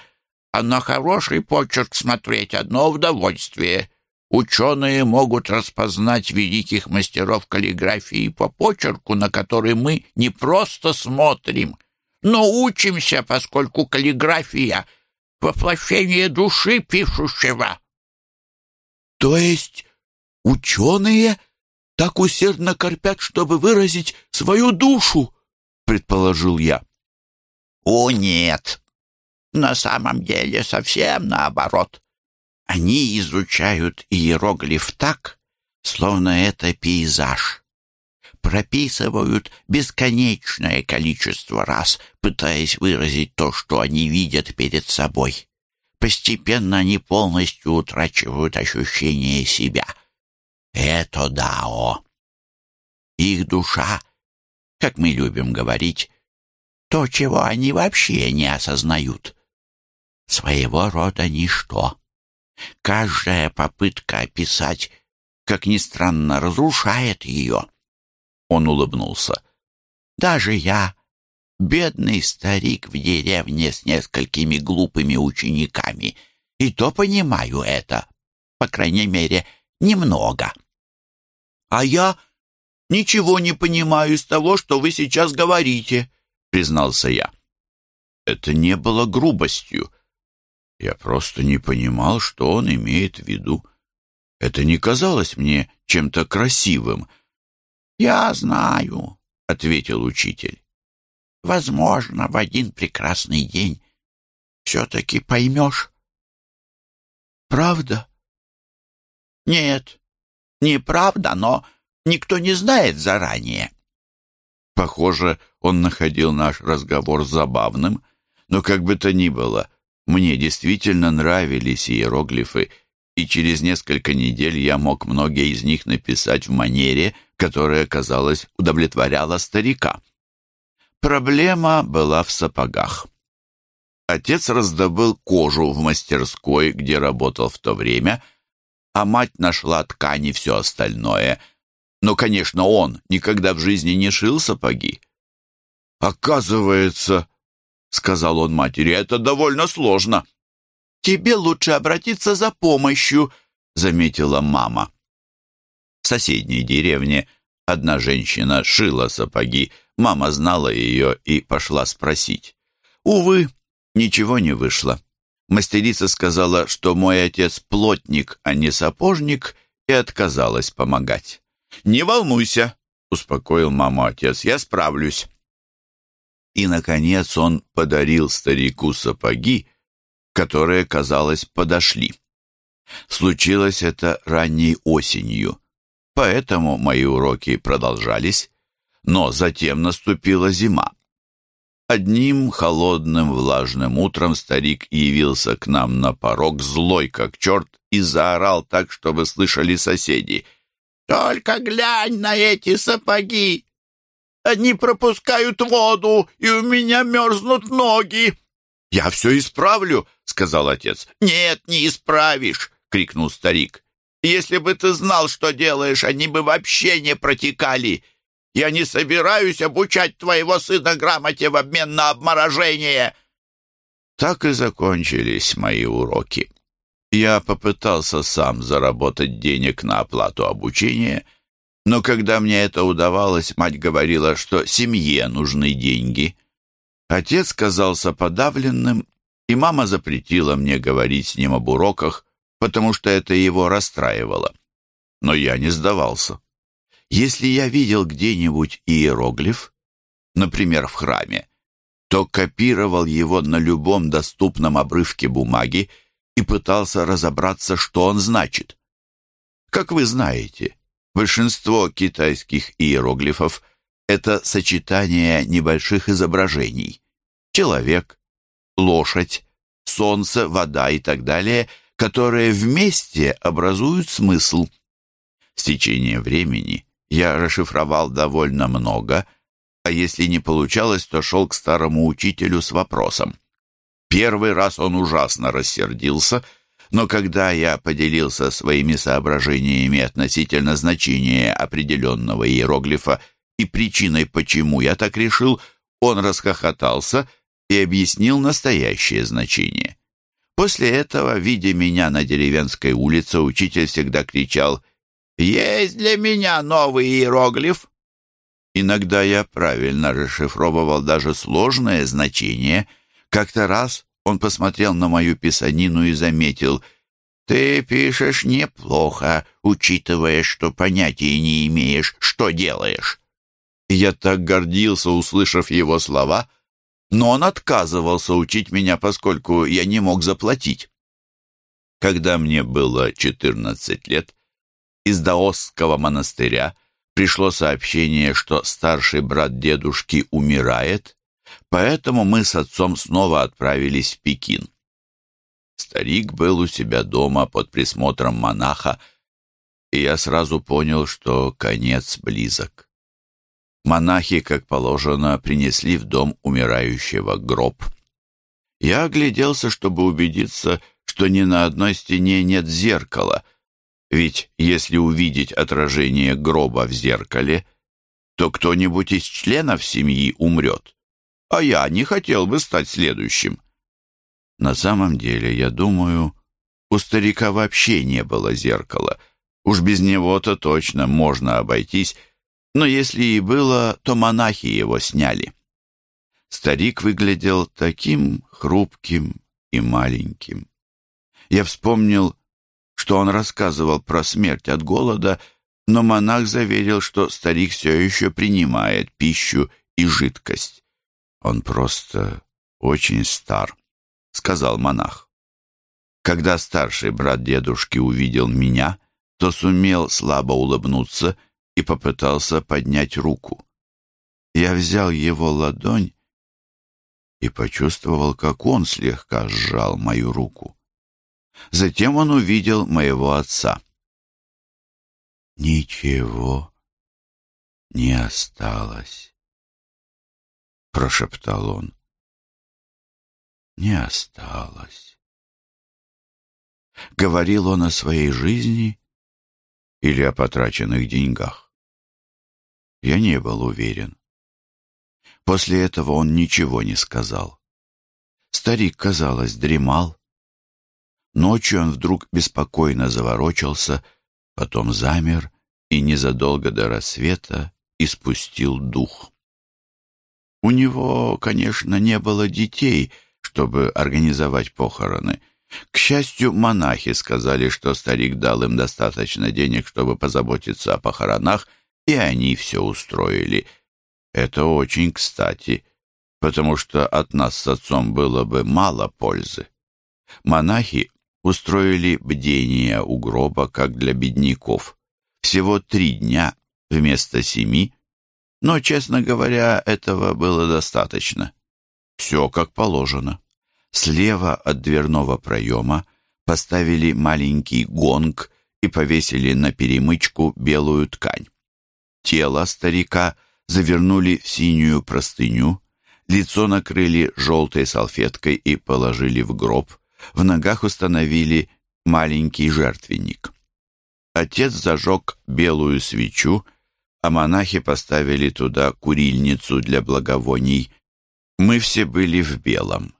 а на хороший почерк смотреть одно удовольствие. Ученые могут распознать великих мастеров каллиграфии по почерку, на который мы не просто смотрим — но учимся, поскольку каллиграфия — воплощение души пишущего. То есть ученые так усердно корпят, чтобы выразить свою душу, предположил я. О, нет. На самом деле совсем наоборот. Они изучают иероглиф так, словно это пейзаж прописывают бесконечное количество раз, пытаясь выразить то, что они видят перед собой. Постепенно они полностью утрачивают ощущение себя. Это дао. Их душа, как мы любим говорить, то, чего они вообще не осознают. Своего рода ничто. Каждая попытка описать, как ни странно, разрушает ее. Он улыбнулся. «Даже я, бедный старик в деревне с несколькими глупыми учениками, и то понимаю это, по крайней мере, немного». «А я ничего не понимаю из того, что вы сейчас говорите», — признался я. Это не было грубостью. Я просто не понимал, что он имеет в виду. Это не казалось мне чем-то красивым — «Я знаю», — ответил учитель. «Возможно, в один прекрасный день все-таки поймешь». «Правда?» «Нет, неправда, но никто не знает заранее». Похоже, он находил наш разговор забавным, но как бы то ни было, мне действительно нравились иероглифы, и через несколько недель я мог многие из них написать в манере, которая, казалось, удовлетворяла старика. Проблема была в сапогах. Отец раздобыл кожу в мастерской, где работал в то время, а мать нашла ткани и все остальное. Но, конечно, он никогда в жизни не шил сапоги. «Оказывается, — сказал он матери, — это довольно сложно». «Тебе лучше обратиться за помощью», — заметила мама. В соседней деревне одна женщина шила сапоги. Мама знала ее и пошла спросить. Увы, ничего не вышло. Мастерица сказала, что мой отец плотник, а не сапожник, и отказалась помогать. «Не волнуйся», — успокоил маму отец, — «я справлюсь». И, наконец, он подарил старику сапоги, которые, казалось, подошли. Случилось это ранней осенью, поэтому мои уроки продолжались, но затем наступила зима. Одним холодным влажным утром старик явился к нам на порог, злой как черт, и заорал так, чтобы слышали соседи. «Только глянь на эти сапоги! Они пропускают воду, и у меня мерзнут ноги!» «Я все исправлю!» — сказал отец. «Нет, не исправишь!» — крикнул старик. «Если бы ты знал, что делаешь, они бы вообще не протекали!» Я не собираюсь обучать твоего сына грамоте в обмен на обморожение!» Так и закончились мои уроки. Я попытался сам заработать денег на оплату обучения, но когда мне это удавалось, мать говорила, что семье нужны деньги. Отец казался подавленным, и мама запретила мне говорить с ним об уроках, потому что это его расстраивало. Но я не сдавался. Если я видел где-нибудь иероглиф, например, в храме, то копировал его на любом доступном обрывке бумаги и пытался разобраться, что он значит. Как вы знаете, большинство китайских иероглифов — это сочетание небольших изображений. Человек, лошадь, солнце, вода и так далее, которые вместе образуют смысл. С течением времени я расшифровал довольно много, а если не получалось, то шел к старому учителю с вопросом. Первый раз он ужасно рассердился, но когда я поделился своими соображениями относительно значения определенного иероглифа и причиной, почему я так решил, он расхохотался и объяснил настоящее значение. После этого, видя меня на деревенской улице, учитель всегда кричал есть для меня новый иероглиф. Иногда я правильно расшифровывал даже сложное значение. Как-то раз он посмотрел на мою писанину и заметил, «Ты пишешь неплохо, учитывая, что понятия не имеешь, что делаешь». Я так гордился, услышав его слова, но он отказывался учить меня, поскольку я не мог заплатить. Когда мне было 14 лет, из Даосского монастыря пришло сообщение, что старший брат дедушки умирает, поэтому мы с отцом снова отправились в Пекин. Старик был у себя дома под присмотром монаха, и я сразу понял, что конец близок. Монахи, как положено, принесли в дом умирающего гроб. Я огляделся, чтобы убедиться, что ни на одной стене нет зеркала — ведь если увидеть отражение гроба в зеркале, то кто-нибудь из членов семьи умрет. А я не хотел бы стать следующим. На самом деле, я думаю, у старика вообще не было зеркала. Уж без него-то точно можно обойтись, но если и было, то монахи его сняли. Старик выглядел таким хрупким и маленьким. Я вспомнил что он рассказывал про смерть от голода, но монах заверил, что старик все еще принимает пищу и жидкость. «Он просто очень стар», — сказал монах. Когда старший брат дедушки увидел меня, то сумел слабо улыбнуться и попытался поднять руку. Я взял его ладонь и почувствовал, как он слегка сжал мою руку. Затем он увидел моего отца. «Ничего не осталось», — прошептал он. «Не осталось». Говорил он о своей жизни или о потраченных деньгах? Я не был уверен. После этого он ничего не сказал. Старик, казалось, дремал, Ночью он вдруг беспокойно заворочился, потом замер и незадолго до рассвета испустил дух. У него, конечно, не было детей, чтобы организовать похороны. К счастью, монахи сказали, что старик дал им достаточно денег, чтобы позаботиться о похоронах, и они все устроили. Это очень кстати, потому что от нас с отцом было бы мало пользы. Монахи устроили бдение у гроба, как для бедняков. Всего три дня вместо семи, но, честно говоря, этого было достаточно. Все как положено. Слева от дверного проема поставили маленький гонг и повесили на перемычку белую ткань. Тело старика завернули в синюю простыню, лицо накрыли желтой салфеткой и положили в гроб, в ногах установили маленький жертвенник. Отец зажег белую свечу, а монахи поставили туда курильницу для благовоний. Мы все были в белом.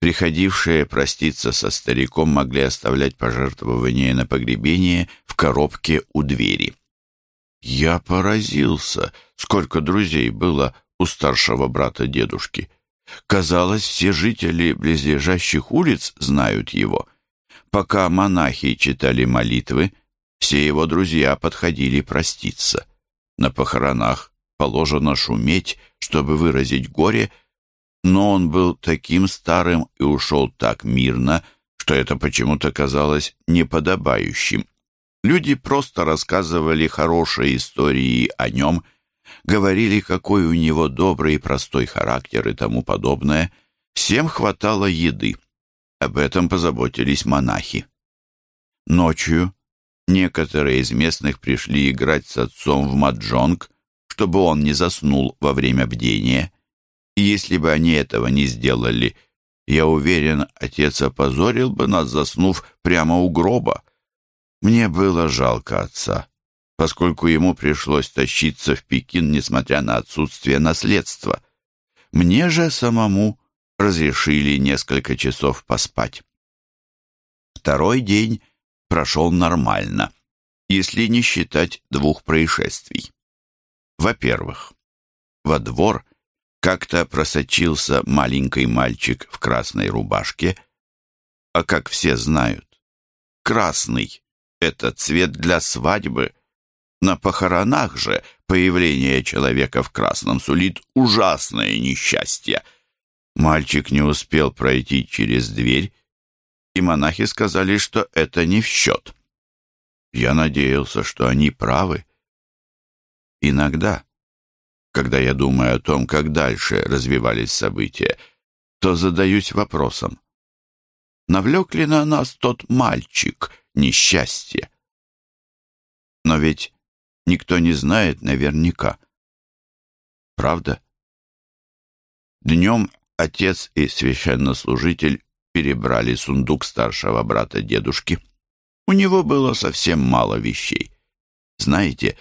Приходившие проститься со стариком могли оставлять пожертвования на погребение в коробке у двери. Я поразился, сколько друзей было у старшего брата дедушки. Казалось, все жители близлежащих улиц знают его. Пока монахи читали молитвы, все его друзья подходили проститься. На похоронах положено шуметь, чтобы выразить горе, но он был таким старым и ушел так мирно, что это почему-то казалось неподобающим. Люди просто рассказывали хорошие истории о нем, говорили, какой у него добрый и простой характер и тому подобное. Всем хватало еды. Об этом позаботились монахи. Ночью некоторые из местных пришли играть с отцом в маджонг, чтобы он не заснул во время бдения. И если бы они этого не сделали, я уверен, отец опозорил бы нас, заснув прямо у гроба. Мне было жалко отца, поскольку ему пришлось тащиться в Пекин, несмотря на отсутствие наследства. Мне же самому разрешили несколько часов поспать. Второй день прошел нормально, если не считать двух происшествий. Во-первых, во двор как-то просочился маленький мальчик в красной рубашке, а как все знают, красный это цвет для свадьбы. На похоронах же появление человека в красном сулит ужасное несчастье. Мальчик не успел пройти через дверь, и монахи сказали, что это не в счет. Я надеялся, что они правы. Иногда, когда я думаю о том, как дальше развивались события, то задаюсь вопросом, навлек ли на нас тот мальчик несчастье? Но ведь никто не знает наверняка. Правда? Днем отец и священнослужитель перебрали сундук старшего брата дедушки. У него было совсем мало вещей. Знаете,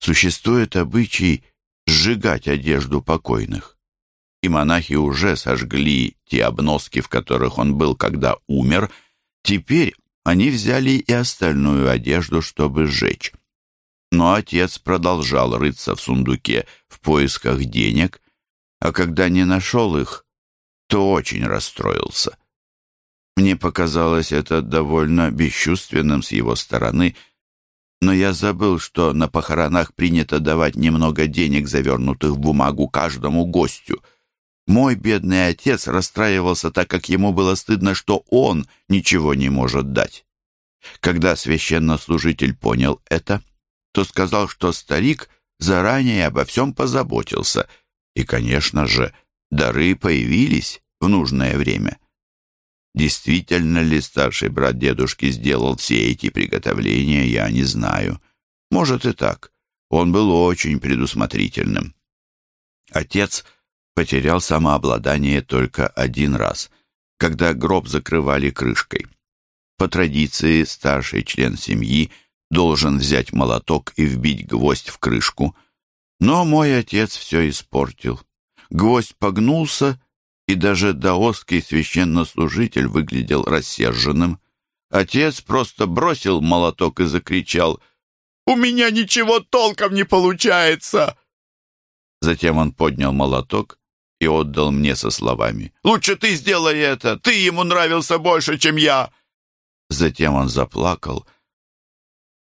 существует обычай сжигать одежду покойных и монахи уже сожгли те обноски, в которых он был, когда умер, теперь они взяли и остальную одежду, чтобы сжечь. Но отец продолжал рыться в сундуке в поисках денег, а когда не нашел их, то очень расстроился. Мне показалось это довольно бесчувственным с его стороны, но я забыл, что на похоронах принято давать немного денег, завернутых в бумагу, каждому гостю — мой бедный отец расстраивался, так как ему было стыдно, что он ничего не может дать. Когда священнослужитель понял это, то сказал, что старик заранее обо всем позаботился, и, конечно же, дары появились в нужное время. Действительно ли старший брат дедушки сделал все эти приготовления, я не знаю. Может и так. Он был очень предусмотрительным. Отец – потерял самообладание только один раз, когда гроб закрывали крышкой. По традиции старший член семьи должен взять молоток и вбить гвоздь в крышку, но мой отец все испортил. Гвоздь погнулся, и даже даосский священнослужитель выглядел рассерженным. Отец просто бросил молоток и закричал «У меня ничего толком не получается!» Затем он поднял молоток и отдал мне со словами «Лучше ты сделай это! Ты ему нравился больше, чем я!» Затем он заплакал,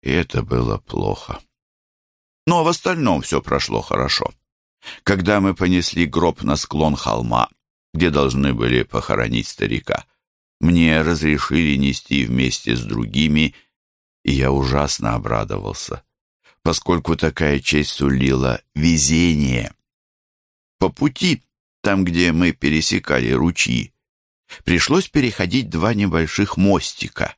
и это было плохо. Но в остальном все прошло хорошо. Когда мы понесли гроб на склон холма, где должны были похоронить старика, мне разрешили нести вместе с другими, и я ужасно обрадовался, поскольку такая честь сулила везение. По пути там, где мы пересекали ручьи, пришлось переходить два небольших мостика.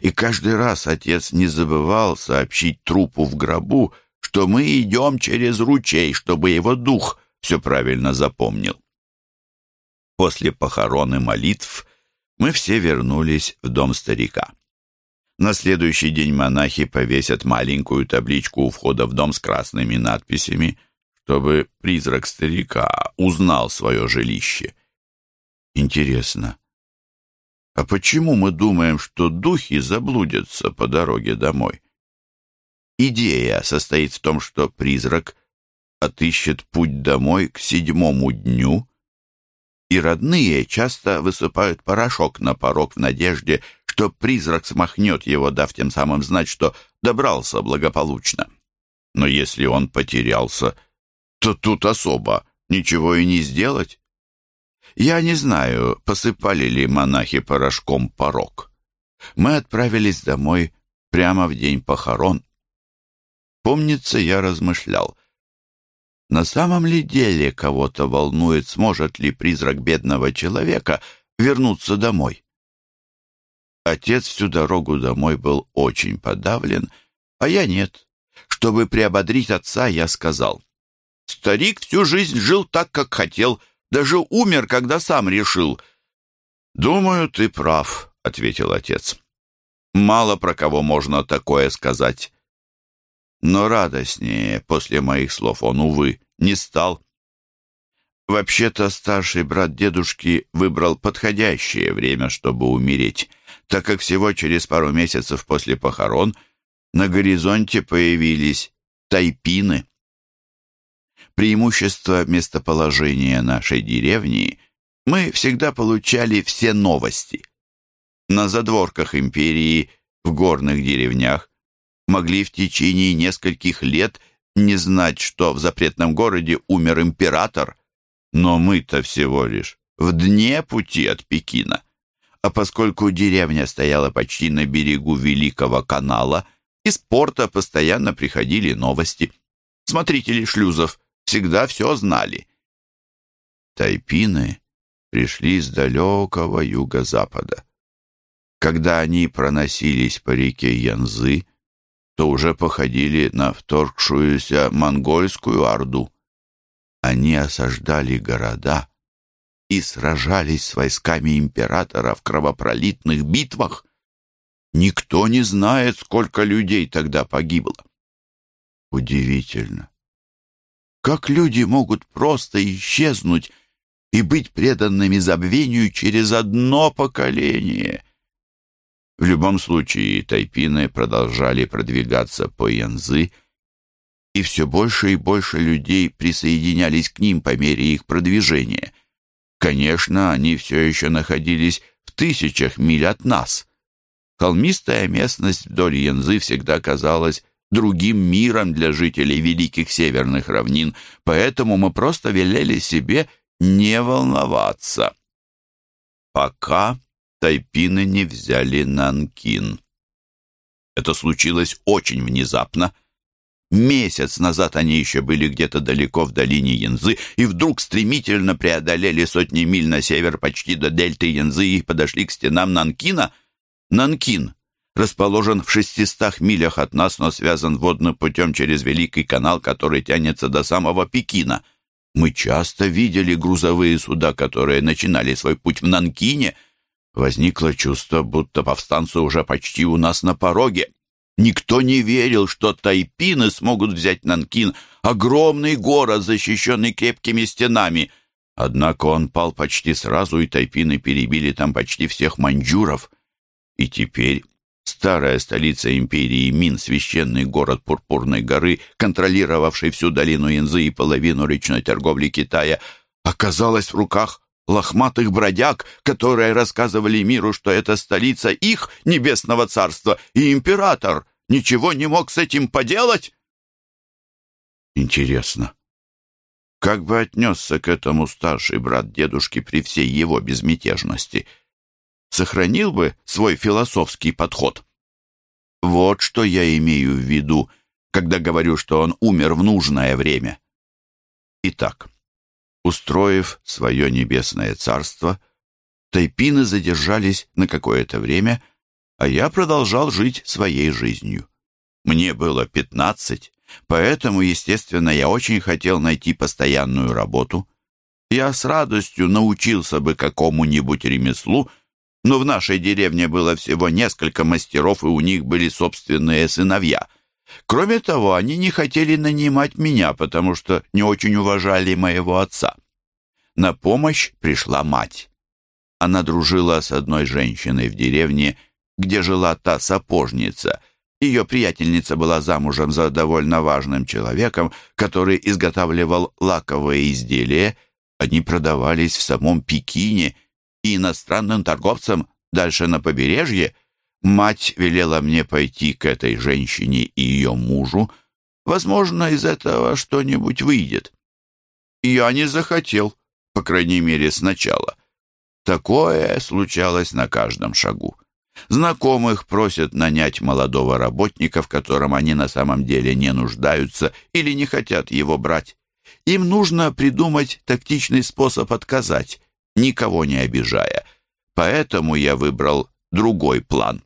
И каждый раз отец не забывал сообщить трупу в гробу, что мы идем через ручей, чтобы его дух все правильно запомнил. После похорон и молитв мы все вернулись в дом старика. На следующий день монахи повесят маленькую табличку у входа в дом с красными надписями, чтобы призрак старика узнал свое жилище. Интересно, а почему мы думаем, что духи заблудятся по дороге домой? Идея состоит в том, что призрак отыщет путь домой к седьмому дню, и родные часто высыпают порошок на порог в надежде, что призрак смахнет его, дав тем самым знать, что добрался благополучно. Но если он потерялся, то тут особо ничего и не сделать. Я не знаю, посыпали ли монахи порошком порог. Мы отправились домой прямо в день похорон. Помнится, я размышлял. На самом ли деле кого-то волнует, сможет ли призрак бедного человека вернуться домой? Отец всю дорогу домой был очень подавлен, а я нет. Чтобы приободрить отца, я сказал, «Старик всю жизнь жил так, как хотел, даже умер, когда сам решил». «Думаю, ты прав», — ответил отец. «Мало про кого можно такое сказать». Но радостнее после моих слов он, увы, не стал. Вообще-то старший брат дедушки выбрал подходящее время, чтобы умереть, так как всего через пару месяцев после похорон на горизонте появились тайпины. Преимущество местоположения нашей деревни мы всегда получали все новости. На задворках империи, в горных деревнях, могли в течение нескольких лет не знать, что в запретном городе умер император, но мы-то всего лишь в дне пути от Пекина. А поскольку деревня стояла почти на берегу Великого канала, из порта постоянно приходили новости. Смотрители шлюзов всегда все знали. Тайпины пришли с далекого юго-запада. Когда они проносились по реке Янзы, то уже походили на вторгшуюся монгольскую орду. Они осаждали города и сражались с войсками императора в кровопролитных битвах. Никто не знает, сколько людей тогда погибло. Удивительно. Как люди могут просто исчезнуть и быть преданными забвению через одно поколение? В любом случае, тайпины продолжали продвигаться по Янзы, и все больше и больше людей присоединялись к ним по мере их продвижения. Конечно, они все еще находились в тысячах миль от нас. Холмистая местность вдоль Янзы всегда казалась другим миром для жителей великих северных равнин, поэтому мы просто велели себе не волноваться. Пока тайпины не взяли Нанкин. Это случилось очень внезапно. Месяц назад они еще были где-то далеко в долине Янзы и вдруг стремительно преодолели сотни миль на север почти до дельты Янзы и подошли к стенам Нанкина. Нанкин расположен в шестистах милях от нас, но связан водным путем через Великий канал, который тянется до самого Пекина. Мы часто видели грузовые суда, которые начинали свой путь в Нанкине — Возникло чувство, будто повстанцы уже почти у нас на пороге. Никто не верил, что тайпины смогут взять Нанкин, огромный город, защищенный крепкими стенами. Однако он пал почти сразу, и тайпины перебили там почти всех маньчжуров. И теперь старая столица империи Мин, священный город Пурпурной горы, контролировавший всю долину Янзы и половину речной торговли Китая, оказалась в руках лохматых бродяг, которые рассказывали миру, что это столица их небесного царства, и император ничего не мог с этим поделать? Интересно, как бы отнесся к этому старший брат дедушки при всей его безмятежности? Сохранил бы свой философский подход? Вот что я имею в виду, когда говорю, что он умер в нужное время. Итак, Устроив свое небесное царство, тайпины задержались на какое-то время, а я продолжал жить своей жизнью. Мне было пятнадцать, поэтому, естественно, я очень хотел найти постоянную работу. Я с радостью научился бы какому-нибудь ремеслу, но в нашей деревне было всего несколько мастеров, и у них были собственные сыновья. Кроме того, они не хотели нанимать меня, потому что не очень уважали моего отца. На помощь пришла мать. Она дружила с одной женщиной в деревне, где жила та сапожница. Ее приятельница была замужем за довольно важным человеком, который изготавливал лаковые изделия. Они продавались в самом Пекине – и иностранным торговцам дальше на побережье, мать велела мне пойти к этой женщине и ее мужу. Возможно, из этого что-нибудь выйдет. Я не захотел, по крайней мере, сначала. Такое случалось на каждом шагу. Знакомых просят нанять молодого работника, в котором они на самом деле не нуждаются или не хотят его брать. Им нужно придумать тактичный способ отказать, никого не обижая. Поэтому я выбрал другой план.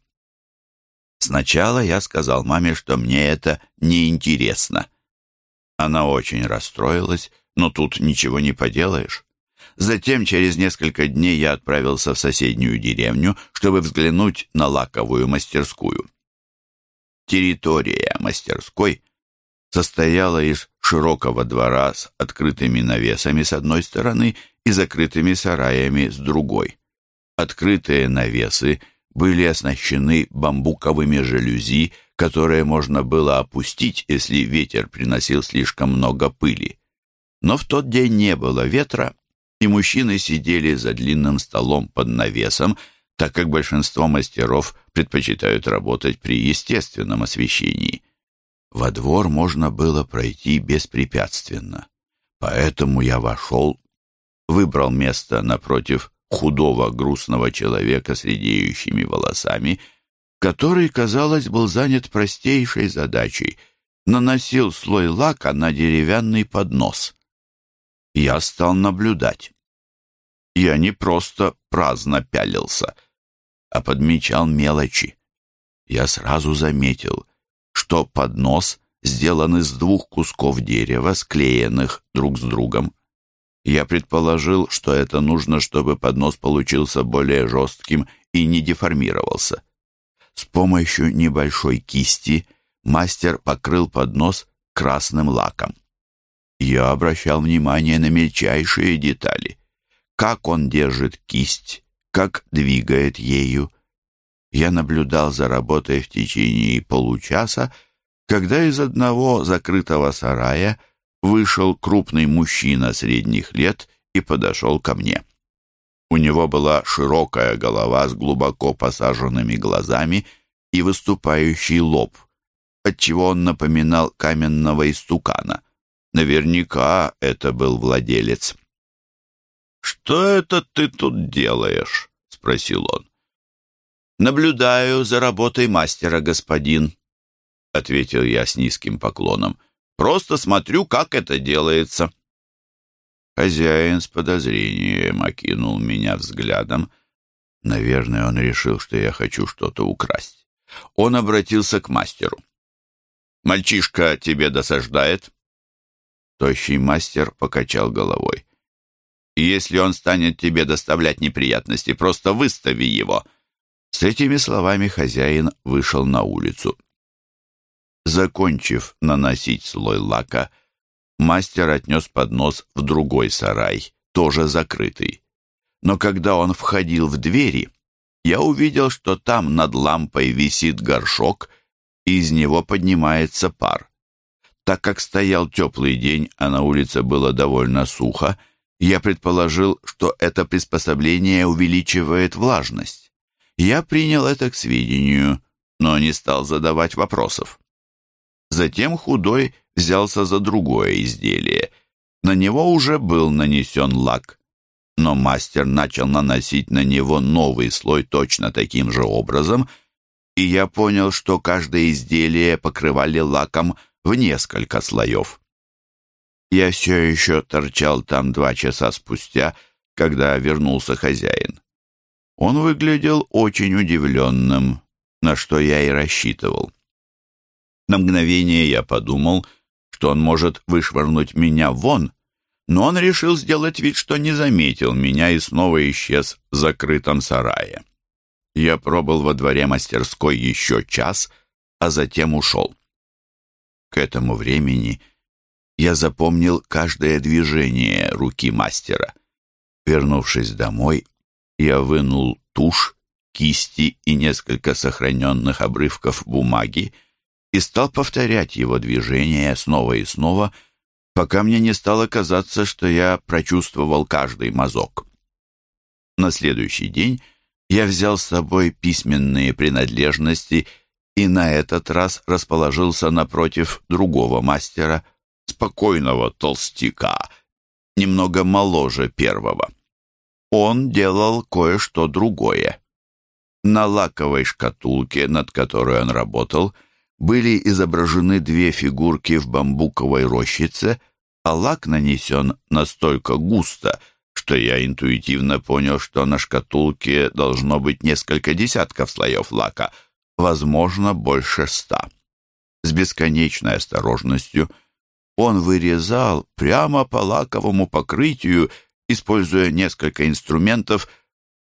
Сначала я сказал маме, что мне это неинтересно. Она очень расстроилась, но тут ничего не поделаешь. Затем, через несколько дней, я отправился в соседнюю деревню, чтобы взглянуть на лаковую мастерскую. Территория мастерской состояла из широкого двора с открытыми навесами с одной стороны и закрытыми сараями с другой. Открытые навесы были оснащены бамбуковыми жалюзи, которые можно было опустить, если ветер приносил слишком много пыли. Но в тот день не было ветра, и мужчины сидели за длинным столом под навесом, так как большинство мастеров предпочитают работать при естественном освещении. Во двор можно было пройти беспрепятственно, поэтому я вошел выбрал место напротив худого грустного человека с редеющими волосами, который, казалось, был занят простейшей задачей — наносил слой лака на деревянный поднос. Я стал наблюдать. Я не просто праздно пялился, а подмечал мелочи. Я сразу заметил, что поднос сделан из двух кусков дерева, склеенных друг с другом. Я предположил, что это нужно, чтобы поднос получился более жестким и не деформировался. С помощью небольшой кисти мастер покрыл поднос красным лаком. Я обращал внимание на мельчайшие детали. Как он держит кисть, как двигает ею. Я наблюдал за работой в течение получаса, когда из одного закрытого сарая – вышел крупный мужчина средних лет и подошел ко мне. У него была широкая голова с глубоко посаженными глазами и выступающий лоб, отчего он напоминал каменного истукана. Наверняка это был владелец. «Что это ты тут делаешь?» — спросил он. «Наблюдаю за работой мастера, господин», — ответил я с низким поклоном. Просто смотрю, как это делается». Хозяин с подозрением окинул меня взглядом. Наверное, он решил, что я хочу что-то украсть. Он обратился к мастеру. «Мальчишка тебе досаждает?» Тощий мастер покачал головой. «Если он станет тебе доставлять неприятности, просто выстави его». С этими словами хозяин вышел на улицу. Закончив наносить слой лака, мастер отнес поднос в другой сарай, тоже закрытый. Но когда он входил в двери, я увидел, что там над лампой висит горшок, и из него поднимается пар. Так как стоял теплый день, а на улице было довольно сухо, я предположил, что это приспособление увеличивает влажность. Я принял это к сведению, но не стал задавать вопросов. Затем худой взялся за другое изделие. На него уже был нанесен лак. Но мастер начал наносить на него новый слой точно таким же образом, и я понял, что каждое изделие покрывали лаком в несколько слоев. Я все еще торчал там два часа спустя, когда вернулся хозяин. Он выглядел очень удивленным, на что я и рассчитывал. На мгновение я подумал, что он может вышвырнуть меня вон, но он решил сделать вид, что не заметил меня и снова исчез в закрытом сарае. Я пробыл во дворе мастерской еще час, а затем ушел. К этому времени я запомнил каждое движение руки мастера. Вернувшись домой, я вынул тушь, кисти и несколько сохраненных обрывков бумаги и стал повторять его движения снова и снова, пока мне не стало казаться, что я прочувствовал каждый мазок. На следующий день я взял с собой письменные принадлежности и на этот раз расположился напротив другого мастера, спокойного толстяка, немного моложе первого. Он делал кое-что другое. На лаковой шкатулке, над которой он работал, были изображены две фигурки в бамбуковой рощице, а лак нанесен настолько густо, что я интуитивно понял, что на шкатулке должно быть несколько десятков слоев лака, возможно, больше ста. С бесконечной осторожностью он вырезал прямо по лаковому покрытию, используя несколько инструментов,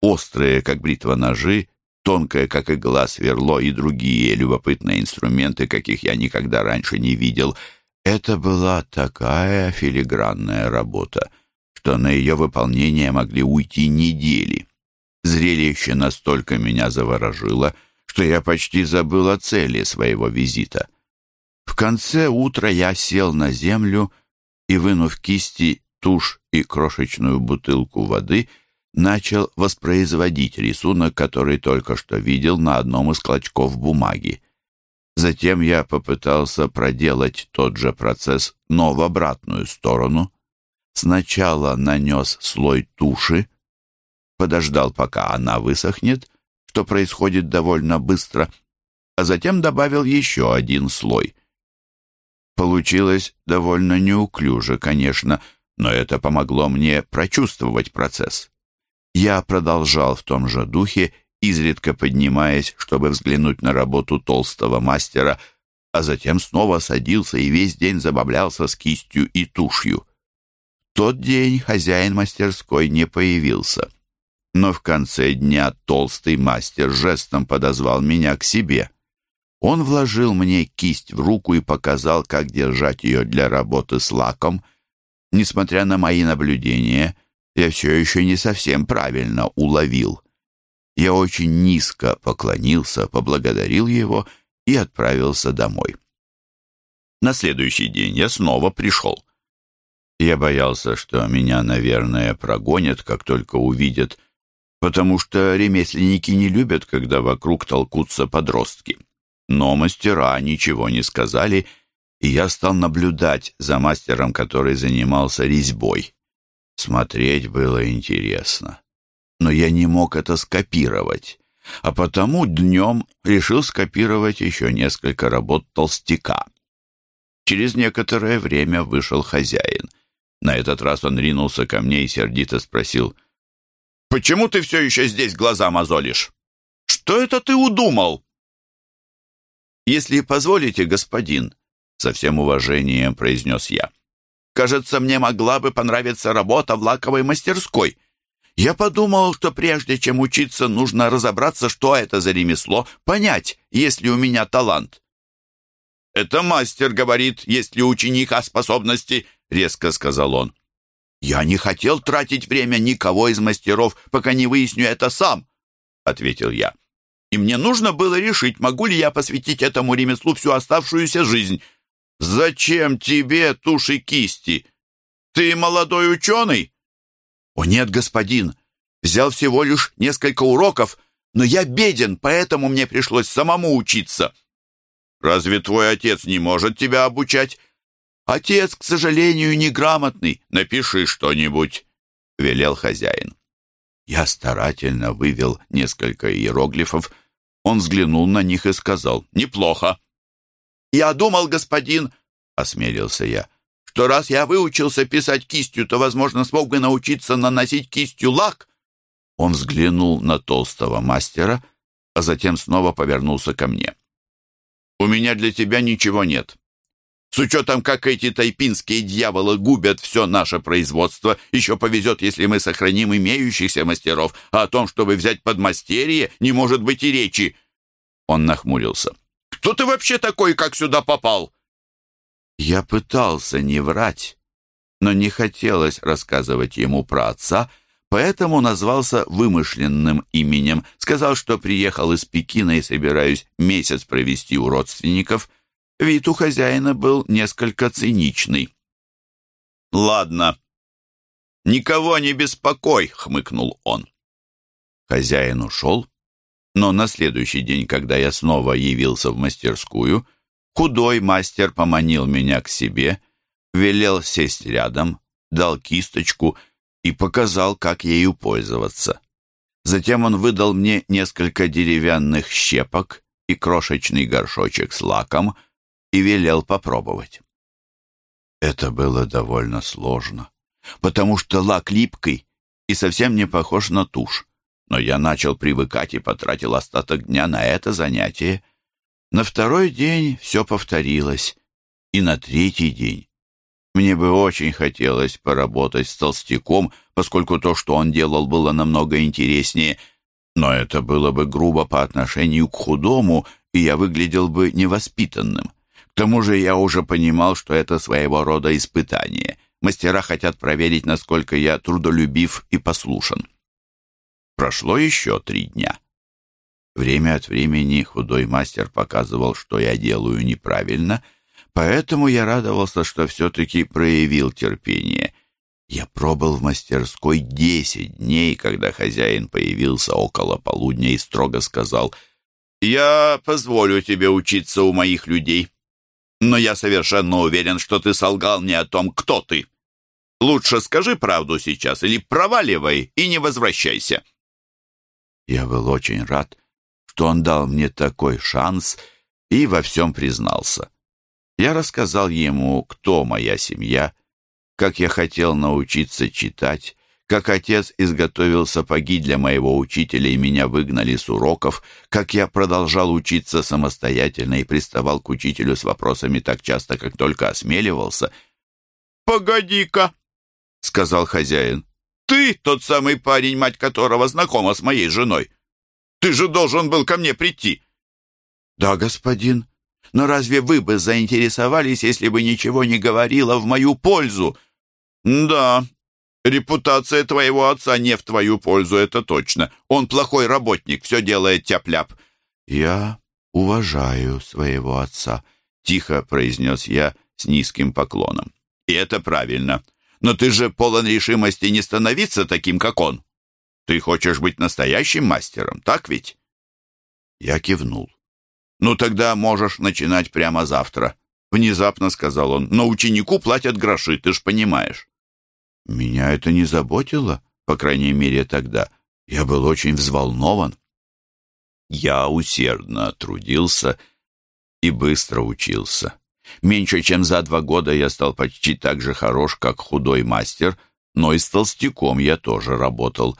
острые, как бритва ножи, тонкое, как игла, сверло и другие любопытные инструменты, каких я никогда раньше не видел. Это была такая филигранная работа, что на ее выполнение могли уйти недели. Зрелище настолько меня заворожило, что я почти забыл о цели своего визита. В конце утра я сел на землю и, вынув кисти, тушь и крошечную бутылку воды — начал воспроизводить рисунок, который только что видел на одном из клочков бумаги. Затем я попытался проделать тот же процесс, но в обратную сторону. Сначала нанес слой туши, подождал, пока она высохнет, что происходит довольно быстро, а затем добавил еще один слой. Получилось довольно неуклюже, конечно, но это помогло мне прочувствовать процесс. Я продолжал в том же духе, изредка поднимаясь, чтобы взглянуть на работу толстого мастера, а затем снова садился и весь день забавлялся с кистью и тушью. Тот день хозяин мастерской не появился. Но в конце дня толстый мастер жестом подозвал меня к себе. Он вложил мне кисть в руку и показал, как держать ее для работы с лаком. Несмотря на мои наблюдения, я все еще не совсем правильно уловил. Я очень низко поклонился, поблагодарил его и отправился домой. На следующий день я снова пришел. Я боялся, что меня, наверное, прогонят, как только увидят, потому что ремесленники не любят, когда вокруг толкутся подростки. Но мастера ничего не сказали, и я стал наблюдать за мастером, который занимался резьбой. Смотреть было интересно. Но я не мог это скопировать, а потому днем решил скопировать еще несколько работ толстяка. Через некоторое время вышел хозяин. На этот раз он ринулся ко мне и сердито спросил, «Почему ты все еще здесь глаза мозолишь? Что это ты удумал?» «Если позволите, господин», — со всем уважением произнес я, — Кажется, мне могла бы понравиться работа в лаковой мастерской. Я подумал, что прежде чем учиться, нужно разобраться, что это за ремесло, понять, есть ли у меня талант. «Это мастер говорит, есть ли у ученика способности», — резко сказал он. «Я не хотел тратить время никого из мастеров, пока не выясню это сам», — ответил я. «И мне нужно было решить, могу ли я посвятить этому ремеслу всю оставшуюся жизнь. «Зачем тебе туши кисти? Ты молодой ученый?» «О нет, господин, взял всего лишь несколько уроков, но я беден, поэтому мне пришлось самому учиться». «Разве твой отец не может тебя обучать?» «Отец, к сожалению, неграмотный. Напиши что-нибудь», — велел хозяин. Я старательно вывел несколько иероглифов. Он взглянул на них и сказал «Неплохо». «Я думал, господин...» — осмелился я, что раз я выучился писать кистью, то, возможно, смог бы научиться наносить кистью лак. Он взглянул на толстого мастера, а затем снова повернулся ко мне. «У меня для тебя ничего нет. С учетом, как эти тайпинские дьяволы губят все наше производство, еще повезет, если мы сохраним имеющихся мастеров, а о том, чтобы взять подмастерье, не может быть и речи. Он нахмурился. «Кто ты вообще такой, как сюда попал?» Я пытался не врать, но не хотелось рассказывать ему про отца, поэтому назвался вымышленным именем, сказал, что приехал из Пекина и собираюсь месяц провести у родственников – Вид у хозяина был несколько циничный. «Ладно, никого не беспокой», — хмыкнул он. Хозяин ушел, но на следующий день, когда я снова явился в мастерскую, худой мастер поманил меня к себе, велел сесть рядом, дал кисточку и показал, как ею пользоваться. Затем он выдал мне несколько деревянных щепок и крошечный горшочек с лаком — и велел попробовать. Это было довольно сложно, потому что лак липкий и совсем не похож на тушь. Но я начал привыкать и потратил остаток дня на это занятие. На второй день все повторилось, и на третий день. Мне бы очень хотелось поработать с толстяком, поскольку то, что он делал, было намного интереснее, но это было бы грубо по отношению к худому, и я выглядел бы невоспитанным. К тому же я уже понимал, что это своего рода испытание. Мастера хотят проверить, насколько я трудолюбив и послушен. Прошло еще три дня. Время от времени худой мастер показывал, что я делаю неправильно, поэтому я радовался, что все-таки проявил терпение. Я пробыл в мастерской десять дней, когда хозяин появился около полудня и строго сказал «Я позволю тебе учиться у моих людей». Но я совершенно уверен, что ты солгал не о том, кто ты. Лучше скажи правду сейчас или проваливай и не возвращайся. Я был очень рад, что он дал мне такой шанс и во всем признался. Я рассказал ему, кто моя семья, как я хотел научиться читать, как отец изготовил сапоги для моего учителя и меня выгнали с уроков, как я продолжал учиться самостоятельно и приставал к учителю с вопросами так часто, как только осмеливался. «Погоди-ка», — сказал хозяин, — «ты тот самый парень, мать которого знакома с моей женой. Ты же должен был ко мне прийти». «Да, господин, но разве вы бы заинтересовались, если бы ничего не говорила в мою пользу?» «Да, Репутация твоего отца не в твою пользу, это точно. Он плохой работник, все делает тяп-ляп». «Я уважаю своего отца», — тихо произнес я с низким поклоном. «И это правильно. Но ты же полон решимости не становиться таким, как он. Ты хочешь быть настоящим мастером, так ведь?» Я кивнул. «Ну тогда можешь начинать прямо завтра», — внезапно сказал он. «Но ученику платят гроши, ты ж понимаешь». Меня это не заботило, по крайней мере тогда. Я был очень взволнован. Я усердно трудился и быстро учился. Меньше чем за два года я стал почти так же хорош, как худой мастер, но и с толстяком я тоже работал.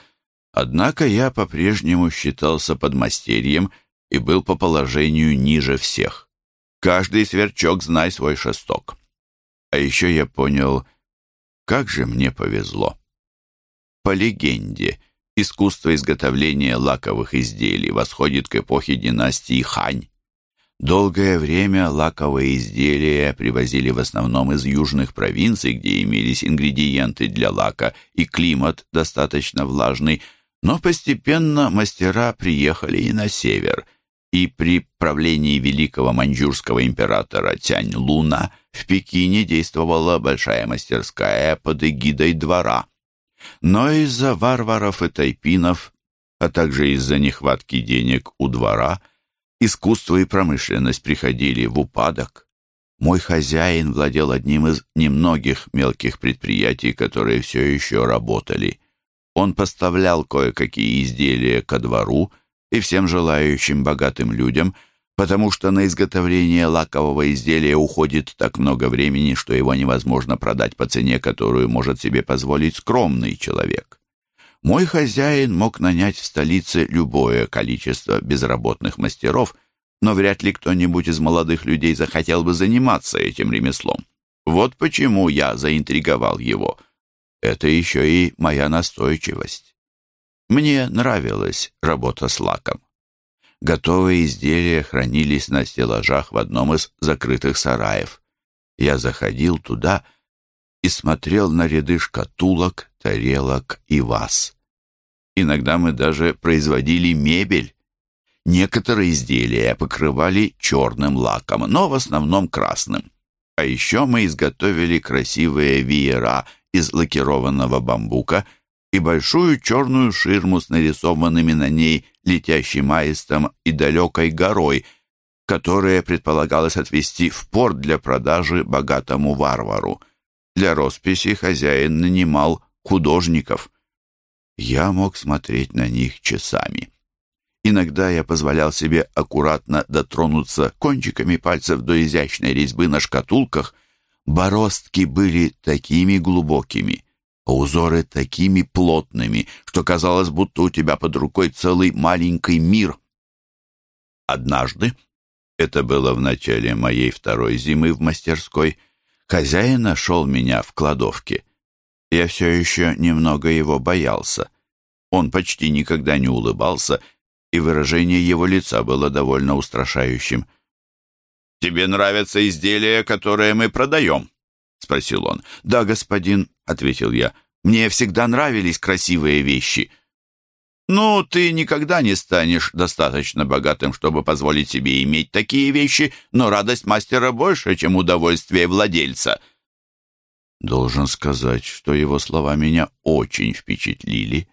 Однако я по-прежнему считался подмастерьем и был по положению ниже всех. Каждый сверчок знай свой шесток. А еще я понял, как же мне повезло. По легенде, искусство изготовления лаковых изделий восходит к эпохе династии Хань. Долгое время лаковые изделия привозили в основном из южных провинций, где имелись ингредиенты для лака и климат достаточно влажный, но постепенно мастера приехали и на север, и при правлении великого маньчжурского императора Тянь-Луна в Пекине действовала большая мастерская под эгидой двора. Но из-за варваров и тайпинов, а также из-за нехватки денег у двора, искусство и промышленность приходили в упадок. Мой хозяин владел одним из немногих мелких предприятий, которые все еще работали. Он поставлял кое-какие изделия ко двору, и всем желающим богатым людям потому что на изготовление лакового изделия уходит так много времени, что его невозможно продать по цене, которую может себе позволить скромный человек. Мой хозяин мог нанять в столице любое количество безработных мастеров, но вряд ли кто-нибудь из молодых людей захотел бы заниматься этим ремеслом. Вот почему я заинтриговал его. Это еще и моя настойчивость. Мне нравилась работа с лаком. Готовые изделия хранились на стеллажах в одном из закрытых сараев. Я заходил туда и смотрел на ряды шкатулок, тарелок и ваз. Иногда мы даже производили мебель. Некоторые изделия покрывали черным лаком, но в основном красным. А еще мы изготовили красивые веера из лакированного бамбука – и большую черную ширму с нарисованными на ней летящим аистом и далекой горой, которые предполагалось отвезти в порт для продажи богатому варвару. Для росписи хозяин нанимал художников. Я мог смотреть на них часами. Иногда я позволял себе аккуратно дотронуться кончиками пальцев до изящной резьбы на шкатулках. Бороздки были такими глубокими — а узоры такими плотными, что казалось, будто у тебя под рукой целый маленький мир. Однажды, это было в начале моей второй зимы в мастерской, хозяин нашел меня в кладовке. Я все еще немного его боялся. Он почти никогда не улыбался, и выражение его лица было довольно устрашающим. «Тебе нравятся изделия, которые мы продаем?» — спросил он. «Да, господин», — ответил я. «Мне всегда нравились красивые вещи». «Ну, ты никогда не станешь достаточно богатым, чтобы позволить себе иметь такие вещи, но радость мастера больше, чем удовольствие владельца». Должен сказать, что его слова меня очень впечатлили.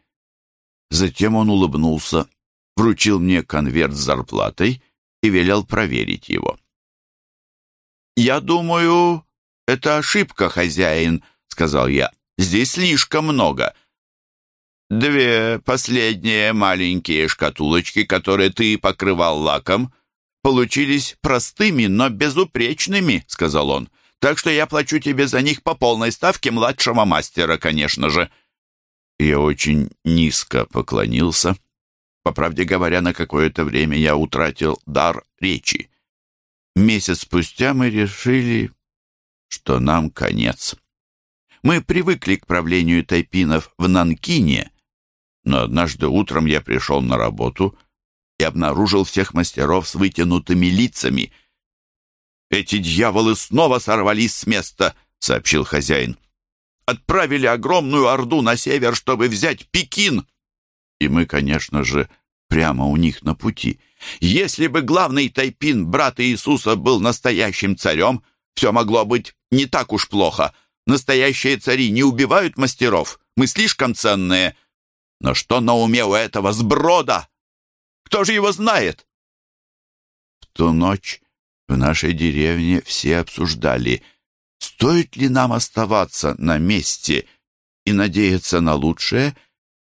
Затем он улыбнулся, вручил мне конверт с зарплатой и велел проверить его. «Я думаю, «Это ошибка, хозяин», — сказал я. «Здесь слишком много». «Две последние маленькие шкатулочки, которые ты покрывал лаком, получились простыми, но безупречными», — сказал он. «Так что я плачу тебе за них по полной ставке младшего мастера, конечно же». Я очень низко поклонился. По правде говоря, на какое-то время я утратил дар речи. Месяц спустя мы решили что нам конец. Мы привыкли к правлению тайпинов в Нанкине, но однажды утром я пришел на работу и обнаружил всех мастеров с вытянутыми лицами. «Эти дьяволы снова сорвались с места», — сообщил хозяин. «Отправили огромную орду на север, чтобы взять Пекин». И мы, конечно же, прямо у них на пути. Если бы главный тайпин, брат Иисуса, был настоящим царем, все могло быть не так уж плохо. Настоящие цари не убивают мастеров. Мы слишком ценные. Но что на уме у этого сброда? Кто же его знает? В ту ночь в нашей деревне все обсуждали, стоит ли нам оставаться на месте и надеяться на лучшее,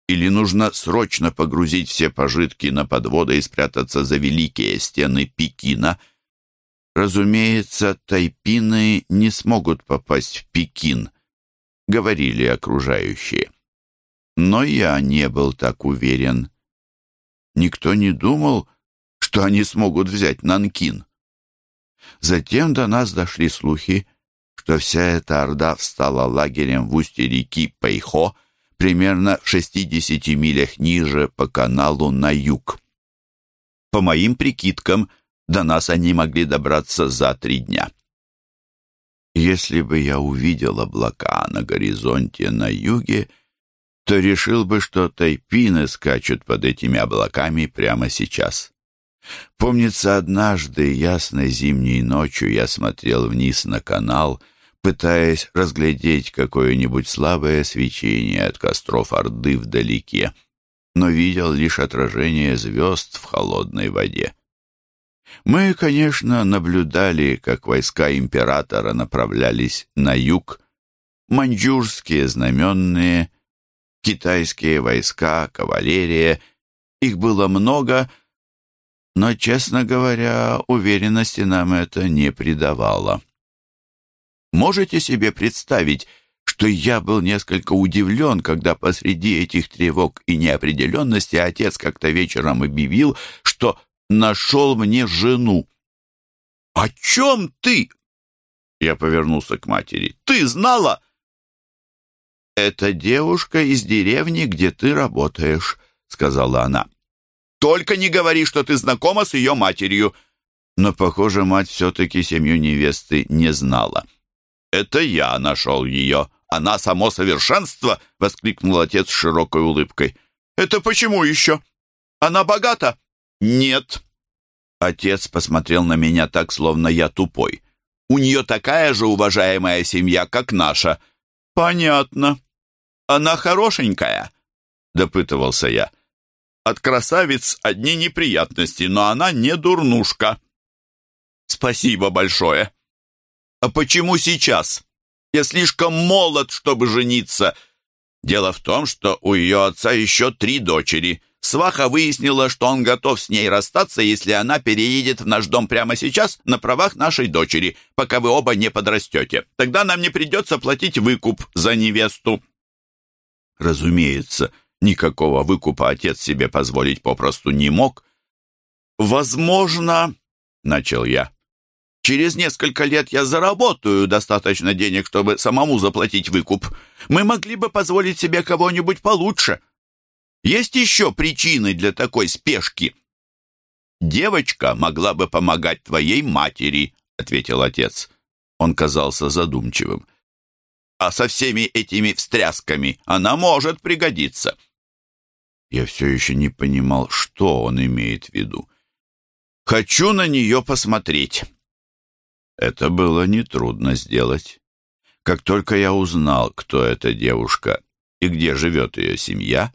или нужно срочно погрузить все пожитки на подводы и спрятаться за великие стены Пекина — Разумеется, тайпины не смогут попасть в Пекин, говорили окружающие. Но я не был так уверен. Никто не думал, что они смогут взять Нанкин. Затем до нас дошли слухи, что вся эта орда встала лагерем в устье реки Пейхо, примерно в 60 милях ниже по каналу на юг. По моим прикидкам, до нас они могли добраться за три дня. Если бы я увидел облака на горизонте на юге, то решил бы, что тайпины скачут под этими облаками прямо сейчас. Помнится, однажды ясной зимней ночью я смотрел вниз на канал, пытаясь разглядеть какое-нибудь слабое свечение от костров Орды вдалеке, но видел лишь отражение звезд в холодной воде. Мы, конечно, наблюдали, как войска императора направлялись на юг. Маньчжурские знаменные, китайские войска, кавалерия. Их было много, Но, честно говоря, уверенности нам это не придавало. Можете себе представить, что я был несколько удивлен, когда посреди этих тревог и неопределенности отец как-то вечером объявил, что нашел мне жену. «О чем ты?» Я повернулся к матери. «Ты знала?» «Это девушка из деревни, где ты работаешь», — сказала она. «Только не говори, что ты знакома с ее матерью». Но, похоже, мать все-таки семью невесты не знала. «Это я нашел ее. Она само совершенство!» — воскликнул отец с широкой улыбкой. «Это почему еще? Она богата?» «Нет». Отец посмотрел на меня так, словно я тупой. «У нее такая же уважаемая семья, как наша». «Понятно. Она хорошенькая?» — допытывался я. «От красавиц одни неприятности, но она не дурнушка». «Спасибо большое». «А почему сейчас? Я слишком молод, чтобы жениться». Дело в том, что у ее отца еще три дочери. Сваха выяснила, что он готов с ней расстаться, если она переедет в наш дом прямо сейчас на правах нашей дочери, пока вы оба не подрастете. Тогда нам не придется платить выкуп за невесту». Разумеется, никакого выкупа отец себе позволить попросту не мог. «Возможно, — начал я, Через несколько лет я заработаю достаточно денег, чтобы самому заплатить выкуп. Мы могли бы позволить себе кого-нибудь получше. Есть еще причины для такой спешки. Девочка могла бы помогать твоей матери, ответил отец. Он казался задумчивым. А со всеми этими встрясками она может пригодиться. Я все еще не понимал, что он имеет в виду. Хочу на нее посмотреть. Это было нетрудно сделать. Как только я узнал, кто эта девушка и где живет ее семья,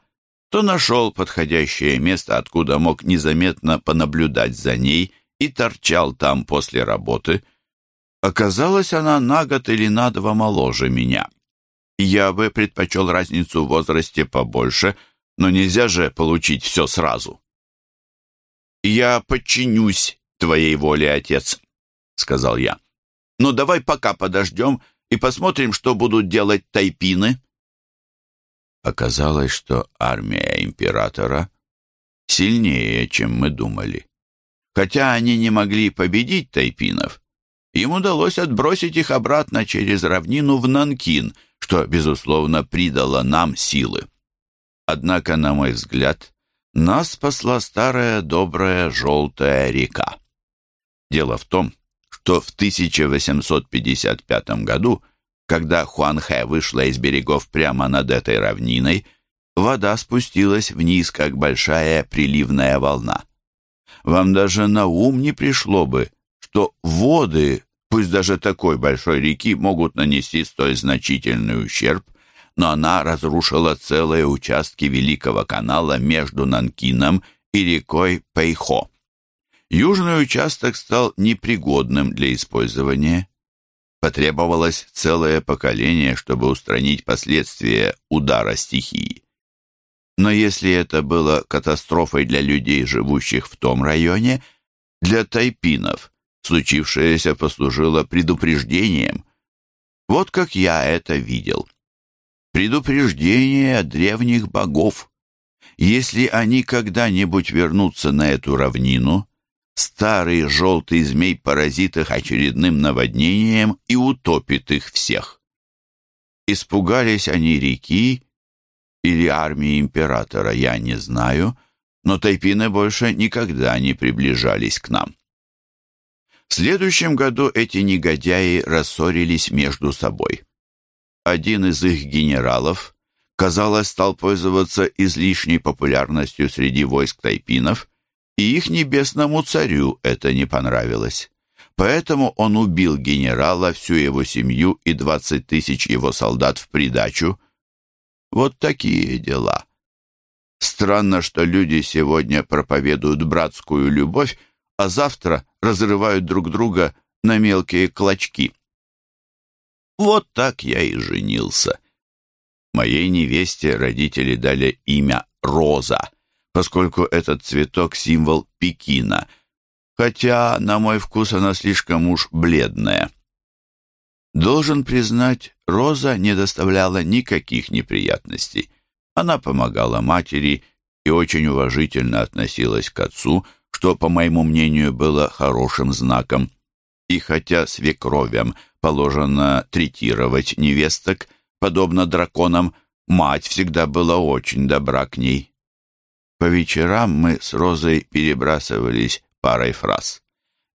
то нашел подходящее место, откуда мог незаметно понаблюдать за ней и торчал там после работы. Оказалось, она на год или на два моложе меня. Я бы предпочел разницу в возрасте побольше, но нельзя же получить все сразу. «Я подчинюсь твоей воле, отец», — сказал я. «Но давай пока подождем и посмотрим, что будут делать тайпины». Оказалось, что армия императора сильнее, чем мы думали. Хотя они не могли победить тайпинов, им удалось отбросить их обратно через равнину в Нанкин, что, безусловно, придало нам силы. Однако, на мой взгляд, нас спасла старая добрая желтая река. Дело в том, что в 1855 году, когда Хуанхэ вышла из берегов прямо над этой равниной, вода спустилась вниз, как большая приливная волна. Вам даже на ум не пришло бы, что воды, пусть даже такой большой реки, могут нанести столь значительный ущерб, но она разрушила целые участки Великого канала между Нанкином и рекой Пэйхо. Южный участок стал непригодным для использования. Потребовалось целое поколение, чтобы устранить последствия удара стихии. Но если это было катастрофой для людей, живущих в том районе, для тайпинов случившееся послужило предупреждением. Вот как я это видел. Предупреждение древних богов. Если они когда-нибудь вернутся на эту равнину, старый желтый змей поразит их очередным наводнением и утопит их всех. Испугались они реки или армии императора, я не знаю, но тайпины больше никогда не приближались к нам. В следующем году эти негодяи рассорились между собой. Один из их генералов, казалось, стал пользоваться излишней популярностью среди войск тайпинов и их небесному царю это не понравилось. Поэтому он убил генерала, всю его семью и двадцать тысяч его солдат в придачу. Вот такие дела. Странно, что люди сегодня проповедуют братскую любовь, а завтра разрывают друг друга на мелкие клочки. Вот так я и женился. Моей невесте родители дали имя Роза поскольку этот цветок – символ Пекина, хотя, на мой вкус, она слишком уж бледная. Должен признать, Роза не доставляла никаких неприятностей. Она помогала матери и очень уважительно относилась к отцу, что, по моему мнению, было хорошим знаком. И хотя свекровям положено третировать невесток, подобно драконам, мать всегда была очень добра к ней. По вечерам мы с Розой перебрасывались парой фраз.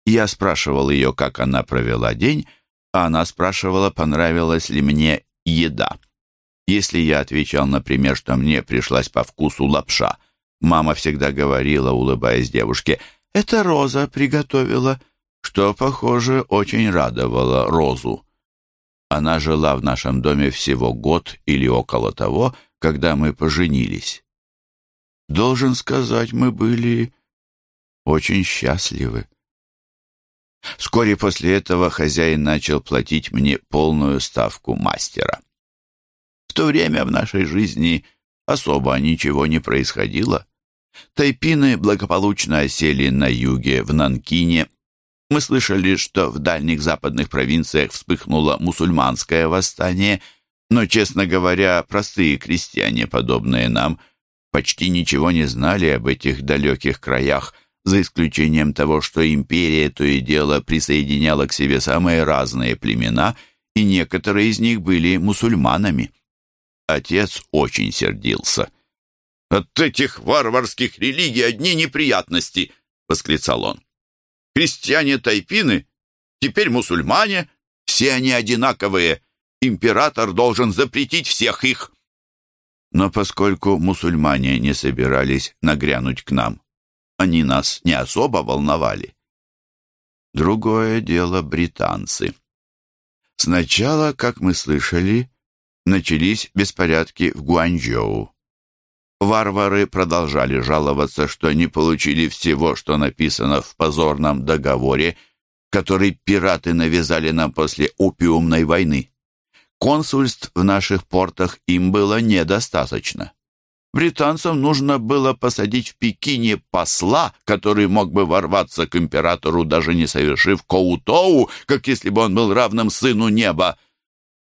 Я спрашивал ее, как она провела день, а она спрашивала, понравилась ли мне еда. Если я отвечал, например, что мне пришлась по вкусу лапша, мама всегда говорила, улыбаясь девушке, «Это Роза приготовила», что, похоже, очень радовало Розу. Она жила в нашем доме всего год или около того, когда мы поженились. Должен сказать, мы были очень счастливы. Вскоре после этого хозяин начал платить мне полную ставку мастера. В то время в нашей жизни особо ничего не происходило. Тайпины благополучно осели на юге, в Нанкине. Мы слышали, что в дальних западных провинциях вспыхнуло мусульманское восстание, но, честно говоря, простые крестьяне, подобные нам, почти ничего не знали об этих далеких краях, за исключением того, что империя то и дело присоединяла к себе самые разные племена, и некоторые из них были мусульманами. Отец очень сердился. «От этих варварских религий одни неприятности!» — восклицал он. «Христиане Тайпины, теперь мусульмане, все они одинаковые. Император должен запретить всех их». Но поскольку мусульмане не собирались нагрянуть к нам, они нас не особо волновали. Другое дело британцы. Сначала, как мы слышали, начались беспорядки в Гуанчжоу. Варвары продолжали жаловаться, что не получили всего, что написано в позорном договоре, который пираты навязали нам после опиумной войны. Консульств в наших портах им было недостаточно. Британцам нужно было посадить в Пекине посла, который мог бы ворваться к императору, даже не совершив Коутоу, как если бы он был равным сыну неба.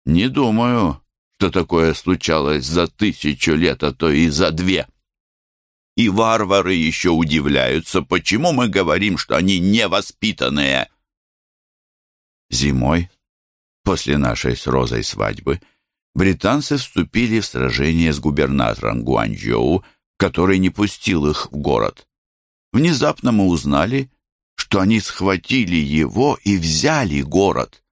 Не думаю, что такое случалось за тысячу лет, а то и за две. И варвары еще удивляются, почему мы говорим, что они невоспитанные. Зимой, после нашей с Розой свадьбы, британцы вступили в сражение с губернатором Гуанчжоу, который не пустил их в город. Внезапно мы узнали, что они схватили его и взяли город.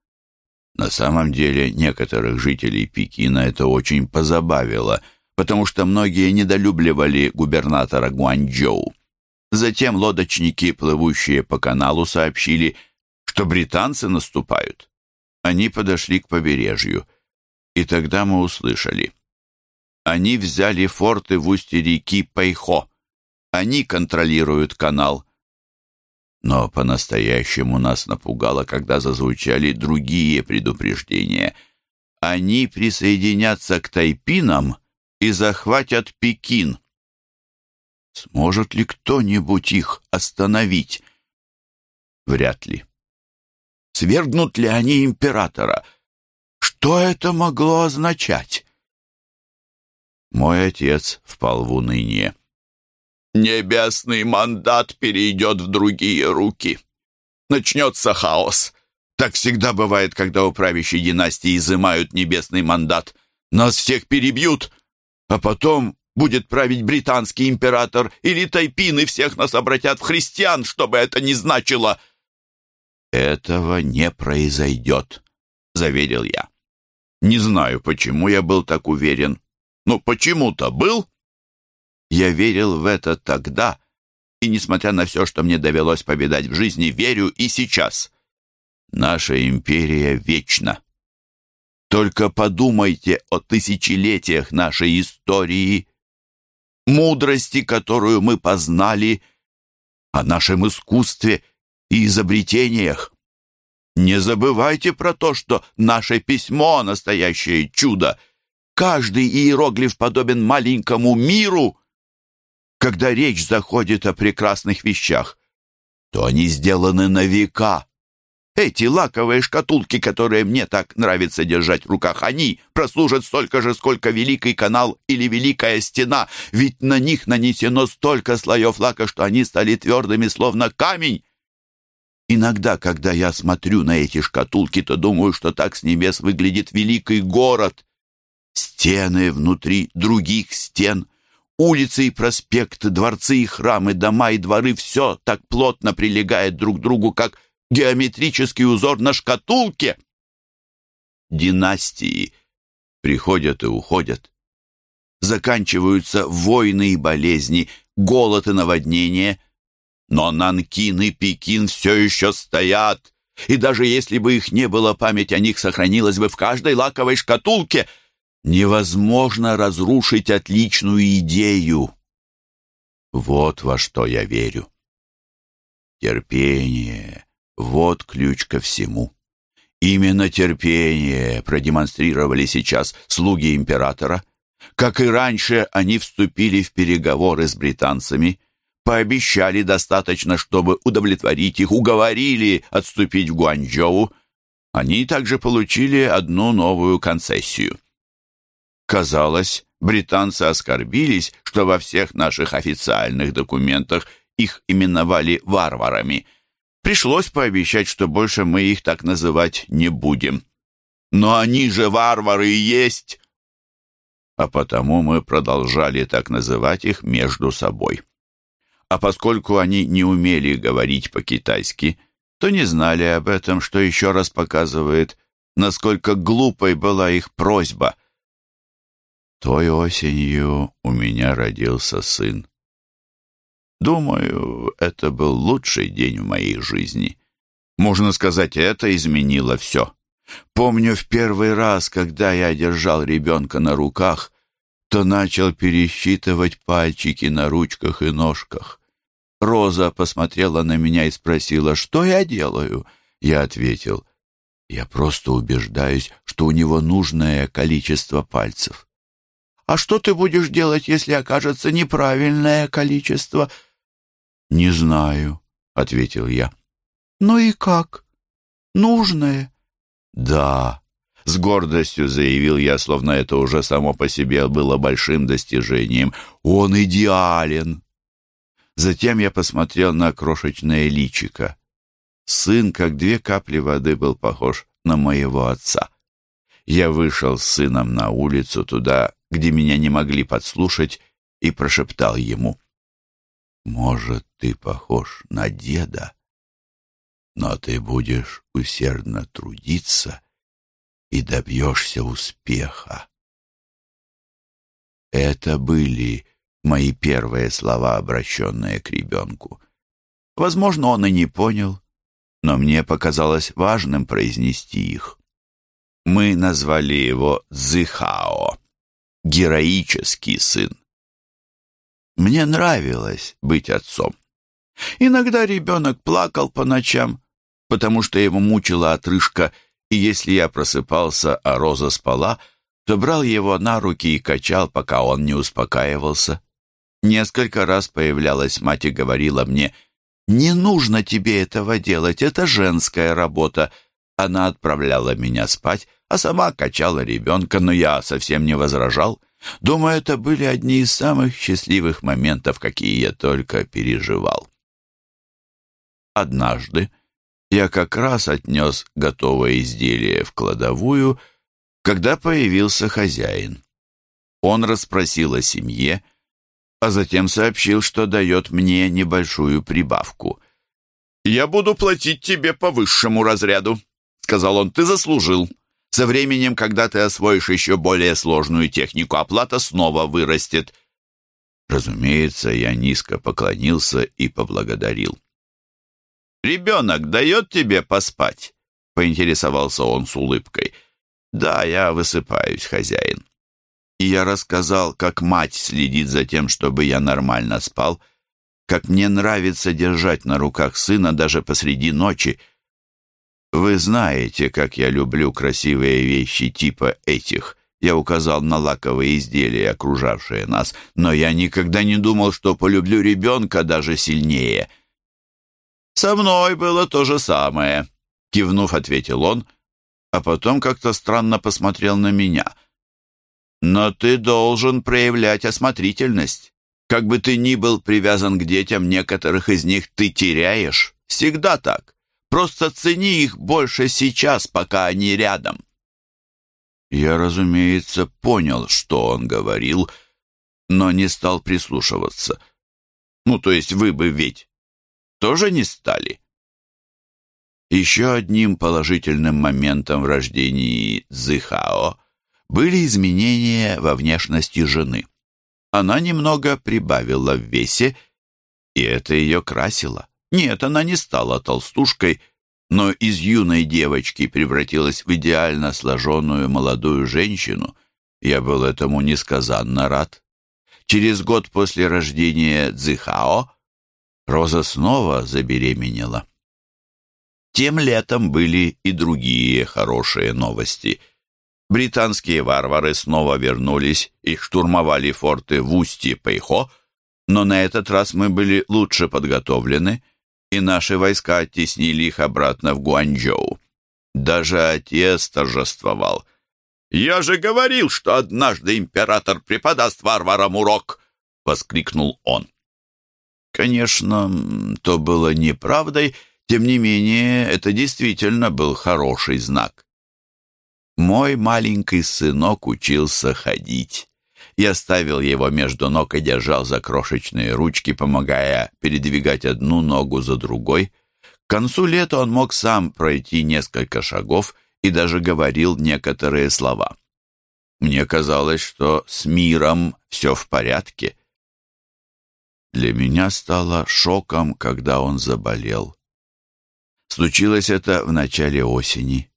На самом деле некоторых жителей Пекина это очень позабавило, потому что многие недолюбливали губернатора Гуанчжоу. Затем лодочники, плывущие по каналу, сообщили, что британцы наступают. Они подошли к побережью, и тогда мы услышали. Они взяли форты в устье реки Пэйхо. Они контролируют канал. Но по-настоящему нас напугало, когда зазвучали другие предупреждения. Они присоединятся к тайпинам и захватят Пекин. Сможет ли кто-нибудь их остановить? Вряд ли. Свергнут ли они императора? Что это могло означать? Мой отец впал в уныние. Небесный мандат перейдет в другие руки. Начнется хаос. Так всегда бывает, когда у правящей династии изымают небесный мандат. Нас всех перебьют, а потом будет править британский император или тайпины всех нас обратят в христиан, что бы это ни значило. «Этого не произойдет», — заверил я. Не знаю, почему я был так уверен, но почему-то был. Я верил в это тогда, и, несмотря на все, что мне довелось повидать в жизни, верю и сейчас. Наша империя вечна. Только подумайте о тысячелетиях нашей истории, мудрости, которую мы познали, о нашем искусстве и изобретениях. Не забывайте про то, что наше письмо — настоящее чудо. Каждый иероглиф подобен маленькому миру. Когда речь заходит о прекрасных вещах, то они сделаны на века. Эти лаковые шкатулки, которые мне так нравится держать в руках, они прослужат столько же, сколько Великий канал или Великая стена, ведь на них нанесено столько слоев лака, что они стали твердыми, словно камень. Иногда, когда я смотрю на эти шкатулки, то думаю, что так с небес выглядит великий город. Стены внутри других стен, улицы и проспекты, дворцы и храмы, дома и дворы — все так плотно прилегает друг к другу, как геометрический узор на шкатулке. Династии приходят и уходят. Заканчиваются войны и болезни, голод и наводнения. Но Нанкин и Пекин все еще стоят. И даже если бы их не было, память о них сохранилась бы в каждой лаковой шкатулке. Невозможно разрушить отличную идею. Вот во что я верю. Терпение, вот ключ ко всему. Именно терпение продемонстрировали сейчас слуги императора. Как и раньше, они вступили в переговоры с британцами, пообещали достаточно, чтобы удовлетворить их, уговорили отступить в Гуанчжоу. Они также получили одну новую концессию. Казалось, британцы оскорбились, что во всех наших официальных документах их именовали варварами – Пришлось пообещать, что больше мы их так называть не будем. Но они же варвары и есть. А потому мы продолжали так называть их между собой. А поскольку они не умели говорить по-китайски, то не знали об этом, что еще раз показывает, насколько глупой была их просьба. Той осенью у меня родился сын. Думаю, это был лучший день в моей жизни. Можно сказать, это изменило все. Помню в первый раз, когда я держал ребенка на руках, то начал пересчитывать пальчики на ручках и ножках. Роза посмотрела на меня и спросила, что я делаю. Я ответил, я просто убеждаюсь, что у него нужное количество пальцев. «А что ты будешь делать, если окажется неправильное количество?» «Не знаю», — ответил я. «Ну и как? Нужное?» «Да», — с гордостью заявил я, словно это уже само по себе было большим достижением. «Он идеален!» Затем я посмотрел на крошечное личико. Сын, как две капли воды, был похож на моего отца. Я вышел с сыном на улицу, туда, где меня не могли подслушать, и прошептал ему. «Может, ты похож на деда, но ты будешь усердно трудиться и добьешься успеха». Это были мои первые слова, обращенные к ребенку. Возможно, он и не понял, но мне показалось важным произнести их. Мы назвали его Цзихао, героический сын. Мне нравилось быть отцом. Иногда ребенок плакал по ночам, потому что его мучила отрыжка, и если я просыпался, а Роза спала, то брал его на руки и качал, пока он не успокаивался. Несколько раз появлялась мать и говорила мне, «Не нужно тебе этого делать, это женская работа». Она отправляла меня спать, а сама качала ребенка, но я совсем не возражал. Думаю, это были одни из самых счастливых моментов, какие я только переживал. Однажды я как раз отнес готовое изделие в кладовую, когда появился хозяин. Он расспросил о семье, а затем сообщил, что дает мне небольшую прибавку. «Я буду платить тебе по высшему разряду», — сказал он, — «ты заслужил». Со временем, когда ты освоишь еще более сложную технику, оплата снова вырастет. Разумеется, я низко поклонился и поблагодарил. «Ребенок дает тебе поспать?» — поинтересовался он с улыбкой. «Да, я высыпаюсь, хозяин». И я рассказал, как мать следит за тем, чтобы я нормально спал, как мне нравится держать на руках сына даже посреди ночи — вы знаете, как я люблю красивые вещи типа этих. Я указал на лаковые изделия, окружавшие нас, но я никогда не думал, что полюблю ребенка даже сильнее. «Со мной было то же самое», — кивнув, ответил он, а потом как-то странно посмотрел на меня. «Но ты должен проявлять осмотрительность. Как бы ты ни был привязан к детям, некоторых из них ты теряешь. Всегда так. Просто цени их больше сейчас, пока они рядом». Я, разумеется, понял, что он говорил, но не стал прислушиваться. Ну, то есть вы бы ведь тоже не стали? Еще одним положительным моментом в рождении Цзыхао были изменения во внешности жены. Она немного прибавила в весе, и это ее красило. Нет, она не стала толстушкой, но из юной девочки превратилась в идеально сложенную молодую женщину. Я был этому несказанно рад. Через год после рождения Цзыхао Роза снова забеременела. Тем летом были и другие хорошие новости. Британские варвары снова вернулись и штурмовали форты в устье Пейхо, но на этот раз мы были лучше подготовлены, и наши войска оттеснили их обратно в Гуанчжоу. Даже отец торжествовал. «Я же говорил, что однажды император преподаст варварам урок!» — воскликнул он. Конечно, то было неправдой, тем не менее, это действительно был хороший знак. Мой маленький сынок учился ходить. Я ставил его между ног и держал за крошечные ручки, помогая передвигать одну ногу за другой. К концу лета он мог сам пройти несколько шагов и даже говорил некоторые слова. Мне казалось, что с миром все в порядке. Для меня стало шоком, когда он заболел. Случилось это в начале осени.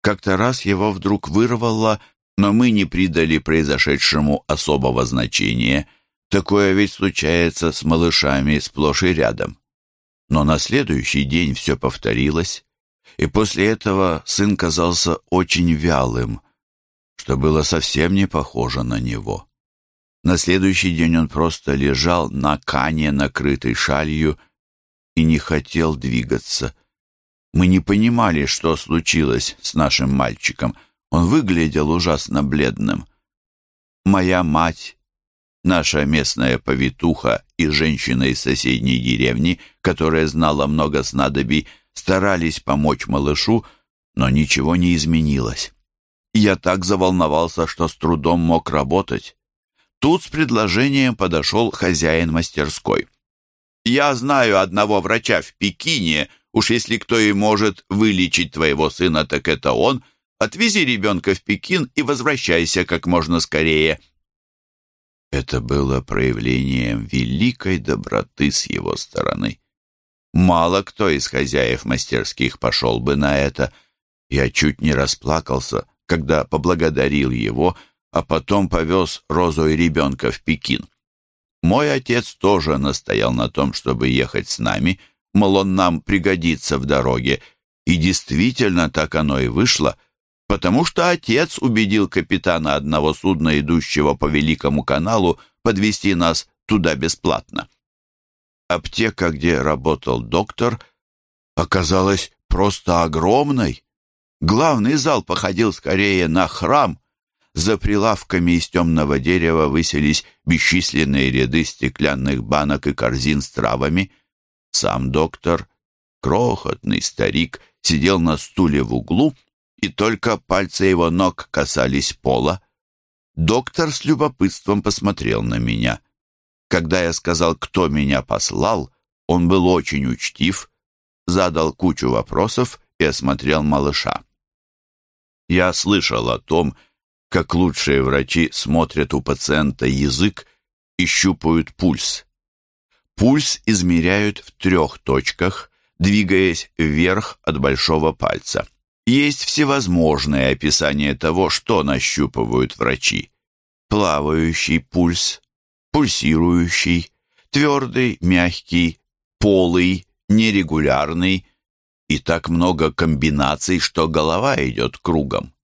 Как-то раз его вдруг вырвало, но мы не придали произошедшему особого значения. Такое ведь случается с малышами сплошь и рядом. Но на следующий день все повторилось, и после этого сын казался очень вялым, что было совсем не похоже на него. На следующий день он просто лежал на кане, накрытой шалью, и не хотел двигаться. Мы не понимали, что случилось с нашим мальчиком. Он выглядел ужасно бледным. Моя мать, наша местная повитуха и женщина из соседней деревни, которая знала много снадобий, старались помочь малышу, но ничего не изменилось. Я так заволновался, что с трудом мог работать. Тут с предложением подошел хозяин мастерской. «Я знаю одного врача в Пекине, уж если кто и может вылечить твоего сына, так это он. Отвези ребенка в Пекин и возвращайся как можно скорее». Это было проявлением великой доброты с его стороны. Мало кто из хозяев мастерских пошел бы на это. Я чуть не расплакался, когда поблагодарил его а потом повез Розу и ребенка в Пекин. Мой отец тоже настоял на том, чтобы ехать с нами, мол, он нам пригодится в дороге. И действительно так оно и вышло, потому что отец убедил капитана одного судна, идущего по Великому каналу, подвести нас туда бесплатно. Аптека, где работал доктор, оказалась просто огромной. Главный зал походил скорее на храм, за прилавками из темного дерева высились бесчисленные ряды стеклянных банок и корзин с травами. Сам доктор, крохотный старик, сидел на стуле в углу, и только пальцы его ног касались пола. Доктор с любопытством посмотрел на меня. Когда я сказал, кто меня послал, он был очень учтив, задал кучу вопросов и осмотрел малыша. Я слышал о том, как лучшие врачи смотрят у пациента язык и щупают пульс. Пульс измеряют в трех точках, двигаясь вверх от большого пальца. Есть всевозможные описания того, что нащупывают врачи. Плавающий пульс, пульсирующий, твердый, мягкий, полый, нерегулярный и так много комбинаций, что голова идет кругом.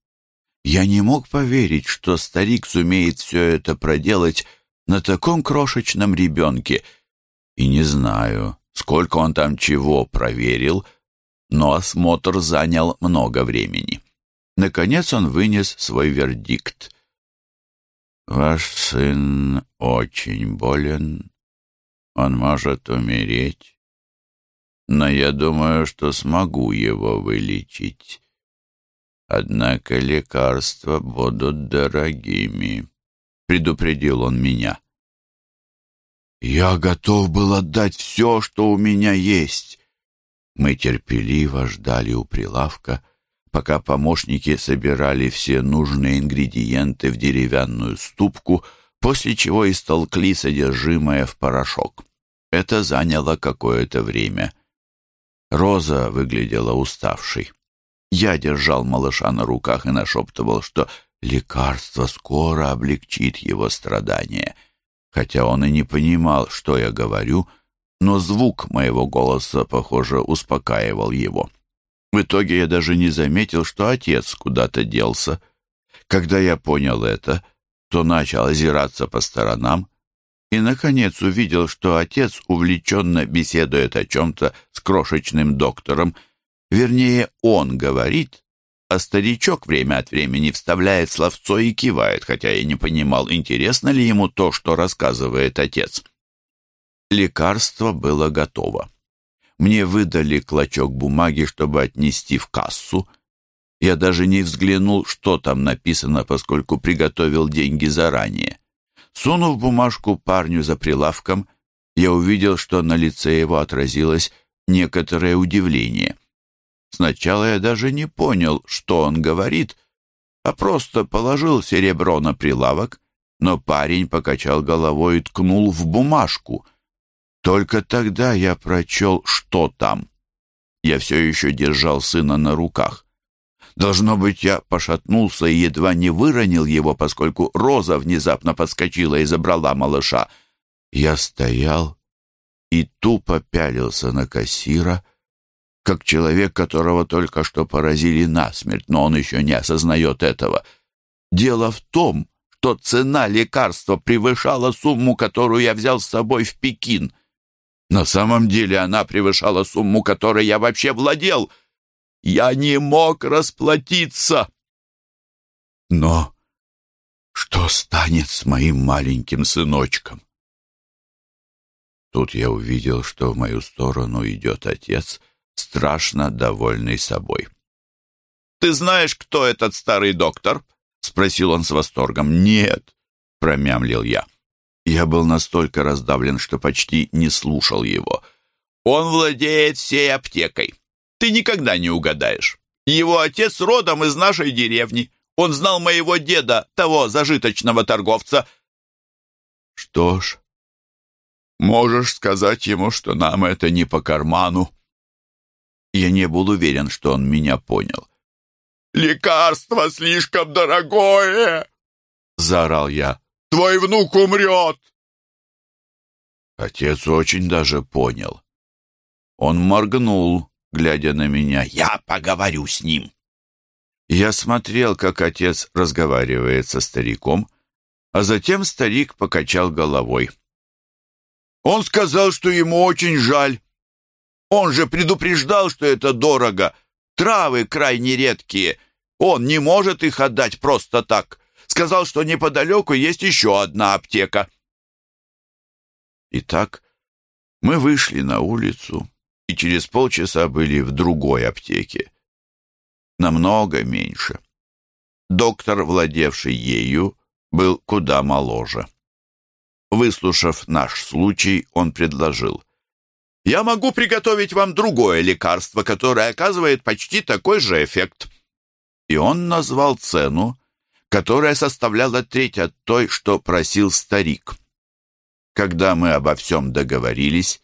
Я не мог поверить, что старик сумеет все это проделать на таком крошечном ребенке, и не знаю, сколько он там чего проверил, но осмотр занял много времени. Наконец он вынес свой вердикт. «Ваш сын очень болен, он может умереть, но я думаю, что смогу его вылечить. Однако лекарства будут дорогими», — предупредил он меня. Я готов был отдать все, что у меня есть. Мы терпеливо ждали у прилавка, пока помощники собирали все нужные ингредиенты в деревянную ступку, после чего истолкли содержимое в порошок. Это заняло какое-то время. Роза выглядела уставшей. Я держал малыша на руках и нашептывал, что лекарство скоро облегчит его страдания — хотя он и не понимал, что я говорю, но звук моего голоса, похоже, успокаивал его. В итоге я даже не заметил, что отец куда-то делся. Когда я понял это, то начал озираться по сторонам и, наконец, увидел, что отец увлеченно беседует о чем-то с крошечным доктором. Вернее, он говорит, а старичок время от времени вставляет словцо и кивает, хотя я не понимал, интересно ли ему то, что рассказывает отец. Лекарство было готово. Мне выдали клочок бумаги, чтобы отнести в кассу. Я даже не взглянул, что там написано, поскольку приготовил деньги заранее. Сунув бумажку парню за прилавком, я увидел, что на лице его отразилось некоторое удивление — Сначала я даже не понял, что он говорит, а просто положил серебро на прилавок, но парень покачал головой и ткнул в бумажку. Только тогда я прочел, что там. Я все еще держал сына на руках. Должно быть, я пошатнулся и едва не выронил его, поскольку Роза внезапно подскочила и забрала малыша. Я стоял и тупо пялился на кассира, как человек, которого только что поразили насмерть, но он еще не осознает этого. Дело в том, что цена лекарства превышала сумму, которую я взял с собой в Пекин. На самом деле она превышала сумму, которой я вообще владел. Я не мог расплатиться. Но что станет с моим маленьким сыночком? Тут я увидел, что в мою сторону идет отец — страшно довольный собой. «Ты знаешь, кто этот старый доктор?» — спросил он с восторгом. «Нет», — промямлил я. Я был настолько раздавлен, что почти не слушал его. «Он владеет всей аптекой. Ты никогда не угадаешь. Его отец родом из нашей деревни. Он знал моего деда, того зажиточного торговца». «Что ж, можешь сказать ему, что нам это не по карману», я не был уверен, что он меня понял. «Лекарство слишком дорогое!» — заорал я. «Твой внук умрет!» Отец очень даже понял. Он моргнул, глядя на меня. «Я поговорю с ним!» Я смотрел, как отец разговаривает со стариком, а затем старик покачал головой. «Он сказал, что ему очень жаль. Он же предупреждал, что это дорого. Травы крайне редкие. Он не может их отдать просто так. Сказал, что неподалеку есть еще одна аптека. Итак, мы вышли на улицу и через полчаса были в другой аптеке. Намного меньше. Доктор, владевший ею, был куда моложе. Выслушав наш случай, он предложил — я могу приготовить вам другое лекарство, которое оказывает почти такой же эффект». И он назвал цену, которая составляла треть от той, что просил старик. Когда мы обо всем договорились,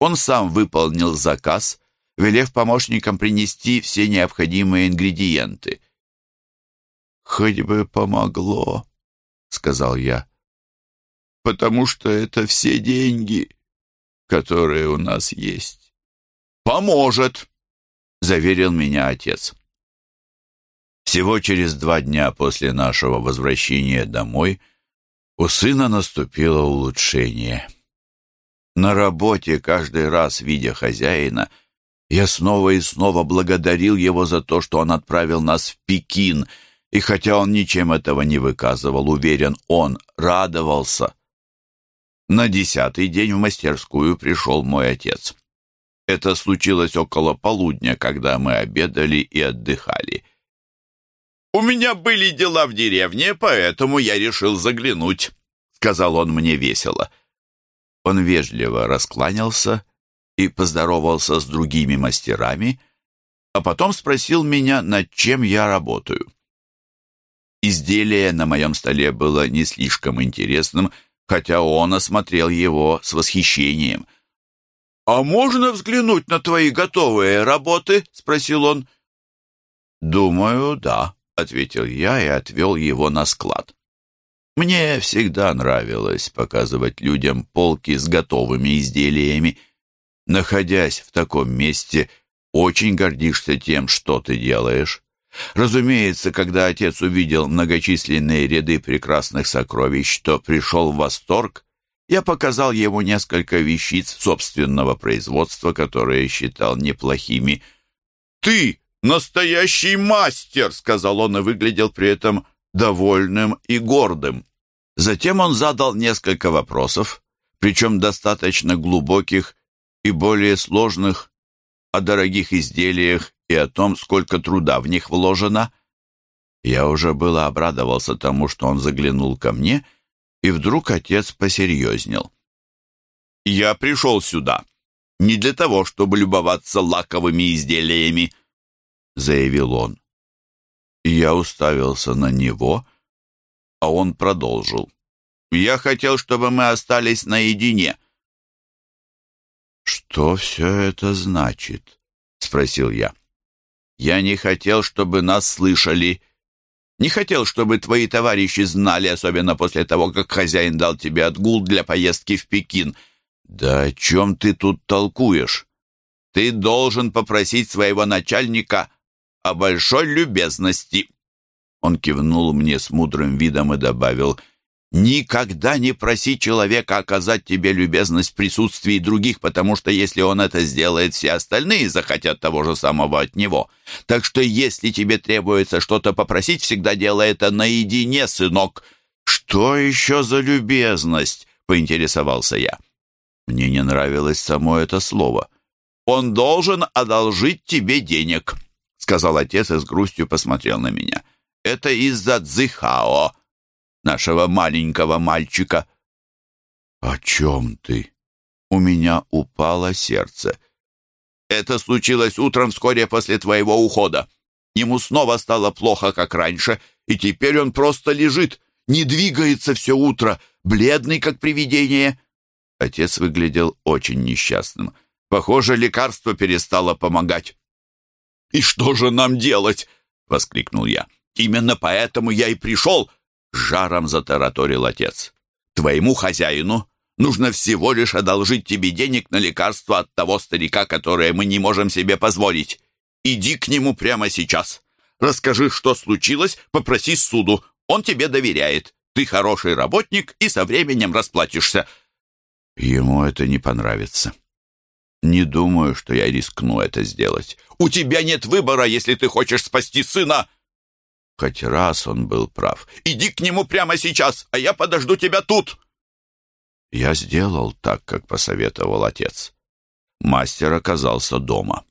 он сам выполнил заказ, велев помощникам принести все необходимые ингредиенты. «Хоть бы помогло», — сказал я, — «потому что это все деньги, которые у нас есть. «Поможет», — заверил меня отец. Всего через два дня после нашего возвращения домой у сына наступило улучшение. На работе, каждый раз, видя хозяина, я снова и снова благодарил его за то, что он отправил нас в Пекин, и хотя он ничем этого не выказывал, уверен, он радовался. На десятый день в мастерскую пришел мой отец. Это случилось около полудня, когда мы обедали и отдыхали. «У меня были дела в деревне, поэтому я решил заглянуть», — сказал он мне весело. Он вежливо раскланялся и поздоровался с другими мастерами, а потом спросил меня, над чем я работаю. Изделие на моем столе было не слишком интересным, хотя он осмотрел его с восхищением. «А можно взглянуть на твои готовые работы?» — спросил он. «Думаю, да», ответил я и отвел его на склад. Мне всегда нравилось показывать людям полки с готовыми изделиями. Находясь в таком месте, очень гордишься тем, что ты делаешь. Разумеется, когда отец увидел многочисленные ряды прекрасных сокровищ, то пришел в восторг. Я показал ему несколько вещиц собственного производства, которые считал неплохими. «Ты «Настоящий мастер!» — сказал он и выглядел при этом довольным и гордым. Затем он задал несколько вопросов, причем достаточно глубоких и более сложных, о дорогих изделиях и о том, сколько труда в них вложено. Я уже было обрадовался тому, что он заглянул ко мне, и вдруг отец посерьезнел. «Я пришел сюда не для того, чтобы любоваться лаковыми изделиями», заявил он. И я уставился на него, а он продолжил. «Я хотел, чтобы мы остались наедине». «Что все это значит?» — спросил я. «Я не хотел, чтобы нас слышали. Не хотел, чтобы твои товарищи знали, особенно после того, как хозяин дал тебе отгул для поездки в Пекин. Да о чем ты тут толкуешь? Ты должен попросить своего начальника о большой любезности». Он кивнул мне с мудрым видом и добавил, «Никогда не проси человека оказать тебе любезность в присутствии других, потому что если он это сделает, все остальные захотят того же самого от него. Так что если тебе требуется что-то попросить, всегда делай это наедине, сынок». «Что еще за любезность?» — поинтересовался я. Мне не нравилось само это слово. «Он должен одолжить тебе денег», сказал отец и с грустью посмотрел на меня. «Это из-за Цзихао, нашего маленького мальчика». «О чем ты?» У меня упало сердце. «Это случилось утром вскоре после твоего ухода. Ему снова стало плохо, как раньше, и теперь он просто лежит, не двигается все утро, бледный, как привидение». Отец выглядел очень несчастным. Похоже, лекарство перестало помогать. «И что же нам делать?» — воскликнул я. «Именно поэтому я и пришел!» — жаром затараторил отец. «Твоему хозяину нужно всего лишь одолжить тебе денег на лекарство от того старика, которое мы не можем себе позволить. Иди к нему прямо сейчас. Расскажи, что случилось, попроси суду. Он тебе доверяет. Ты хороший работник и со временем расплатишься». Ему это не понравится. Не думаю, что я рискну это сделать. У тебя нет выбора, если ты хочешь спасти сына. Хоть раз он был прав. Иди к нему прямо сейчас, а я подожду тебя тут. Я сделал так, как посоветовал отец. Мастер оказался дома.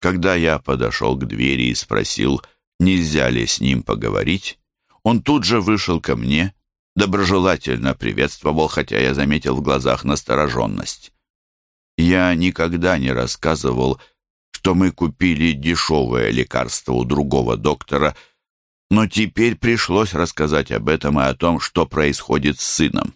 Когда я подошел к двери и спросил, нельзя ли с ним поговорить, он тут же вышел ко мне, доброжелательно приветствовал, хотя я заметил в глазах настороженность. Я никогда не рассказывал, что мы купили дешевое лекарство у другого доктора, но теперь пришлось рассказать об этом и о том, что происходит с сыном.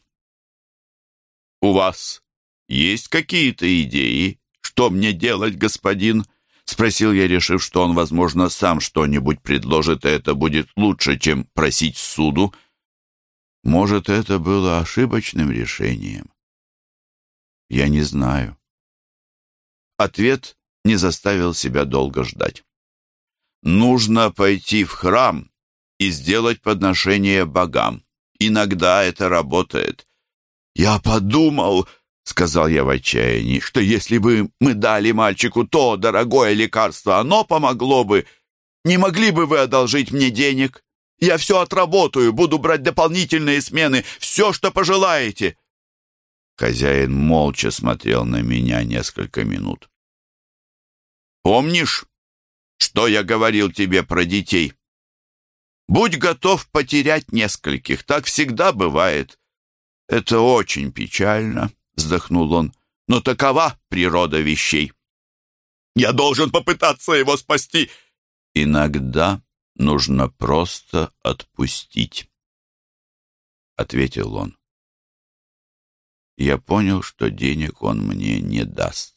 «У вас есть какие-то идеи, что мне делать, господин?» — спросил я, решив, что он, возможно, сам что-нибудь предложит, и это будет лучше, чем просить суду. Может, это было ошибочным решением? Я не знаю. Ответ не заставил себя долго ждать. Нужно пойти в храм и сделать подношение богам. Иногда это работает. Я подумал, — сказал я в отчаянии, — что если бы мы дали мальчику то дорогое лекарство, оно помогло бы. Не могли бы вы одолжить мне денег? Я все отработаю, буду брать дополнительные смены, все, что пожелаете. Хозяин молча смотрел на меня несколько минут. «Помнишь, что я говорил тебе про детей? Будь готов потерять нескольких, так всегда бывает. Это очень печально», — вздохнул он, — «но такова природа вещей». «Я должен попытаться его спасти!» «Иногда нужно просто отпустить», — ответил он. Я понял, что денег он мне не даст.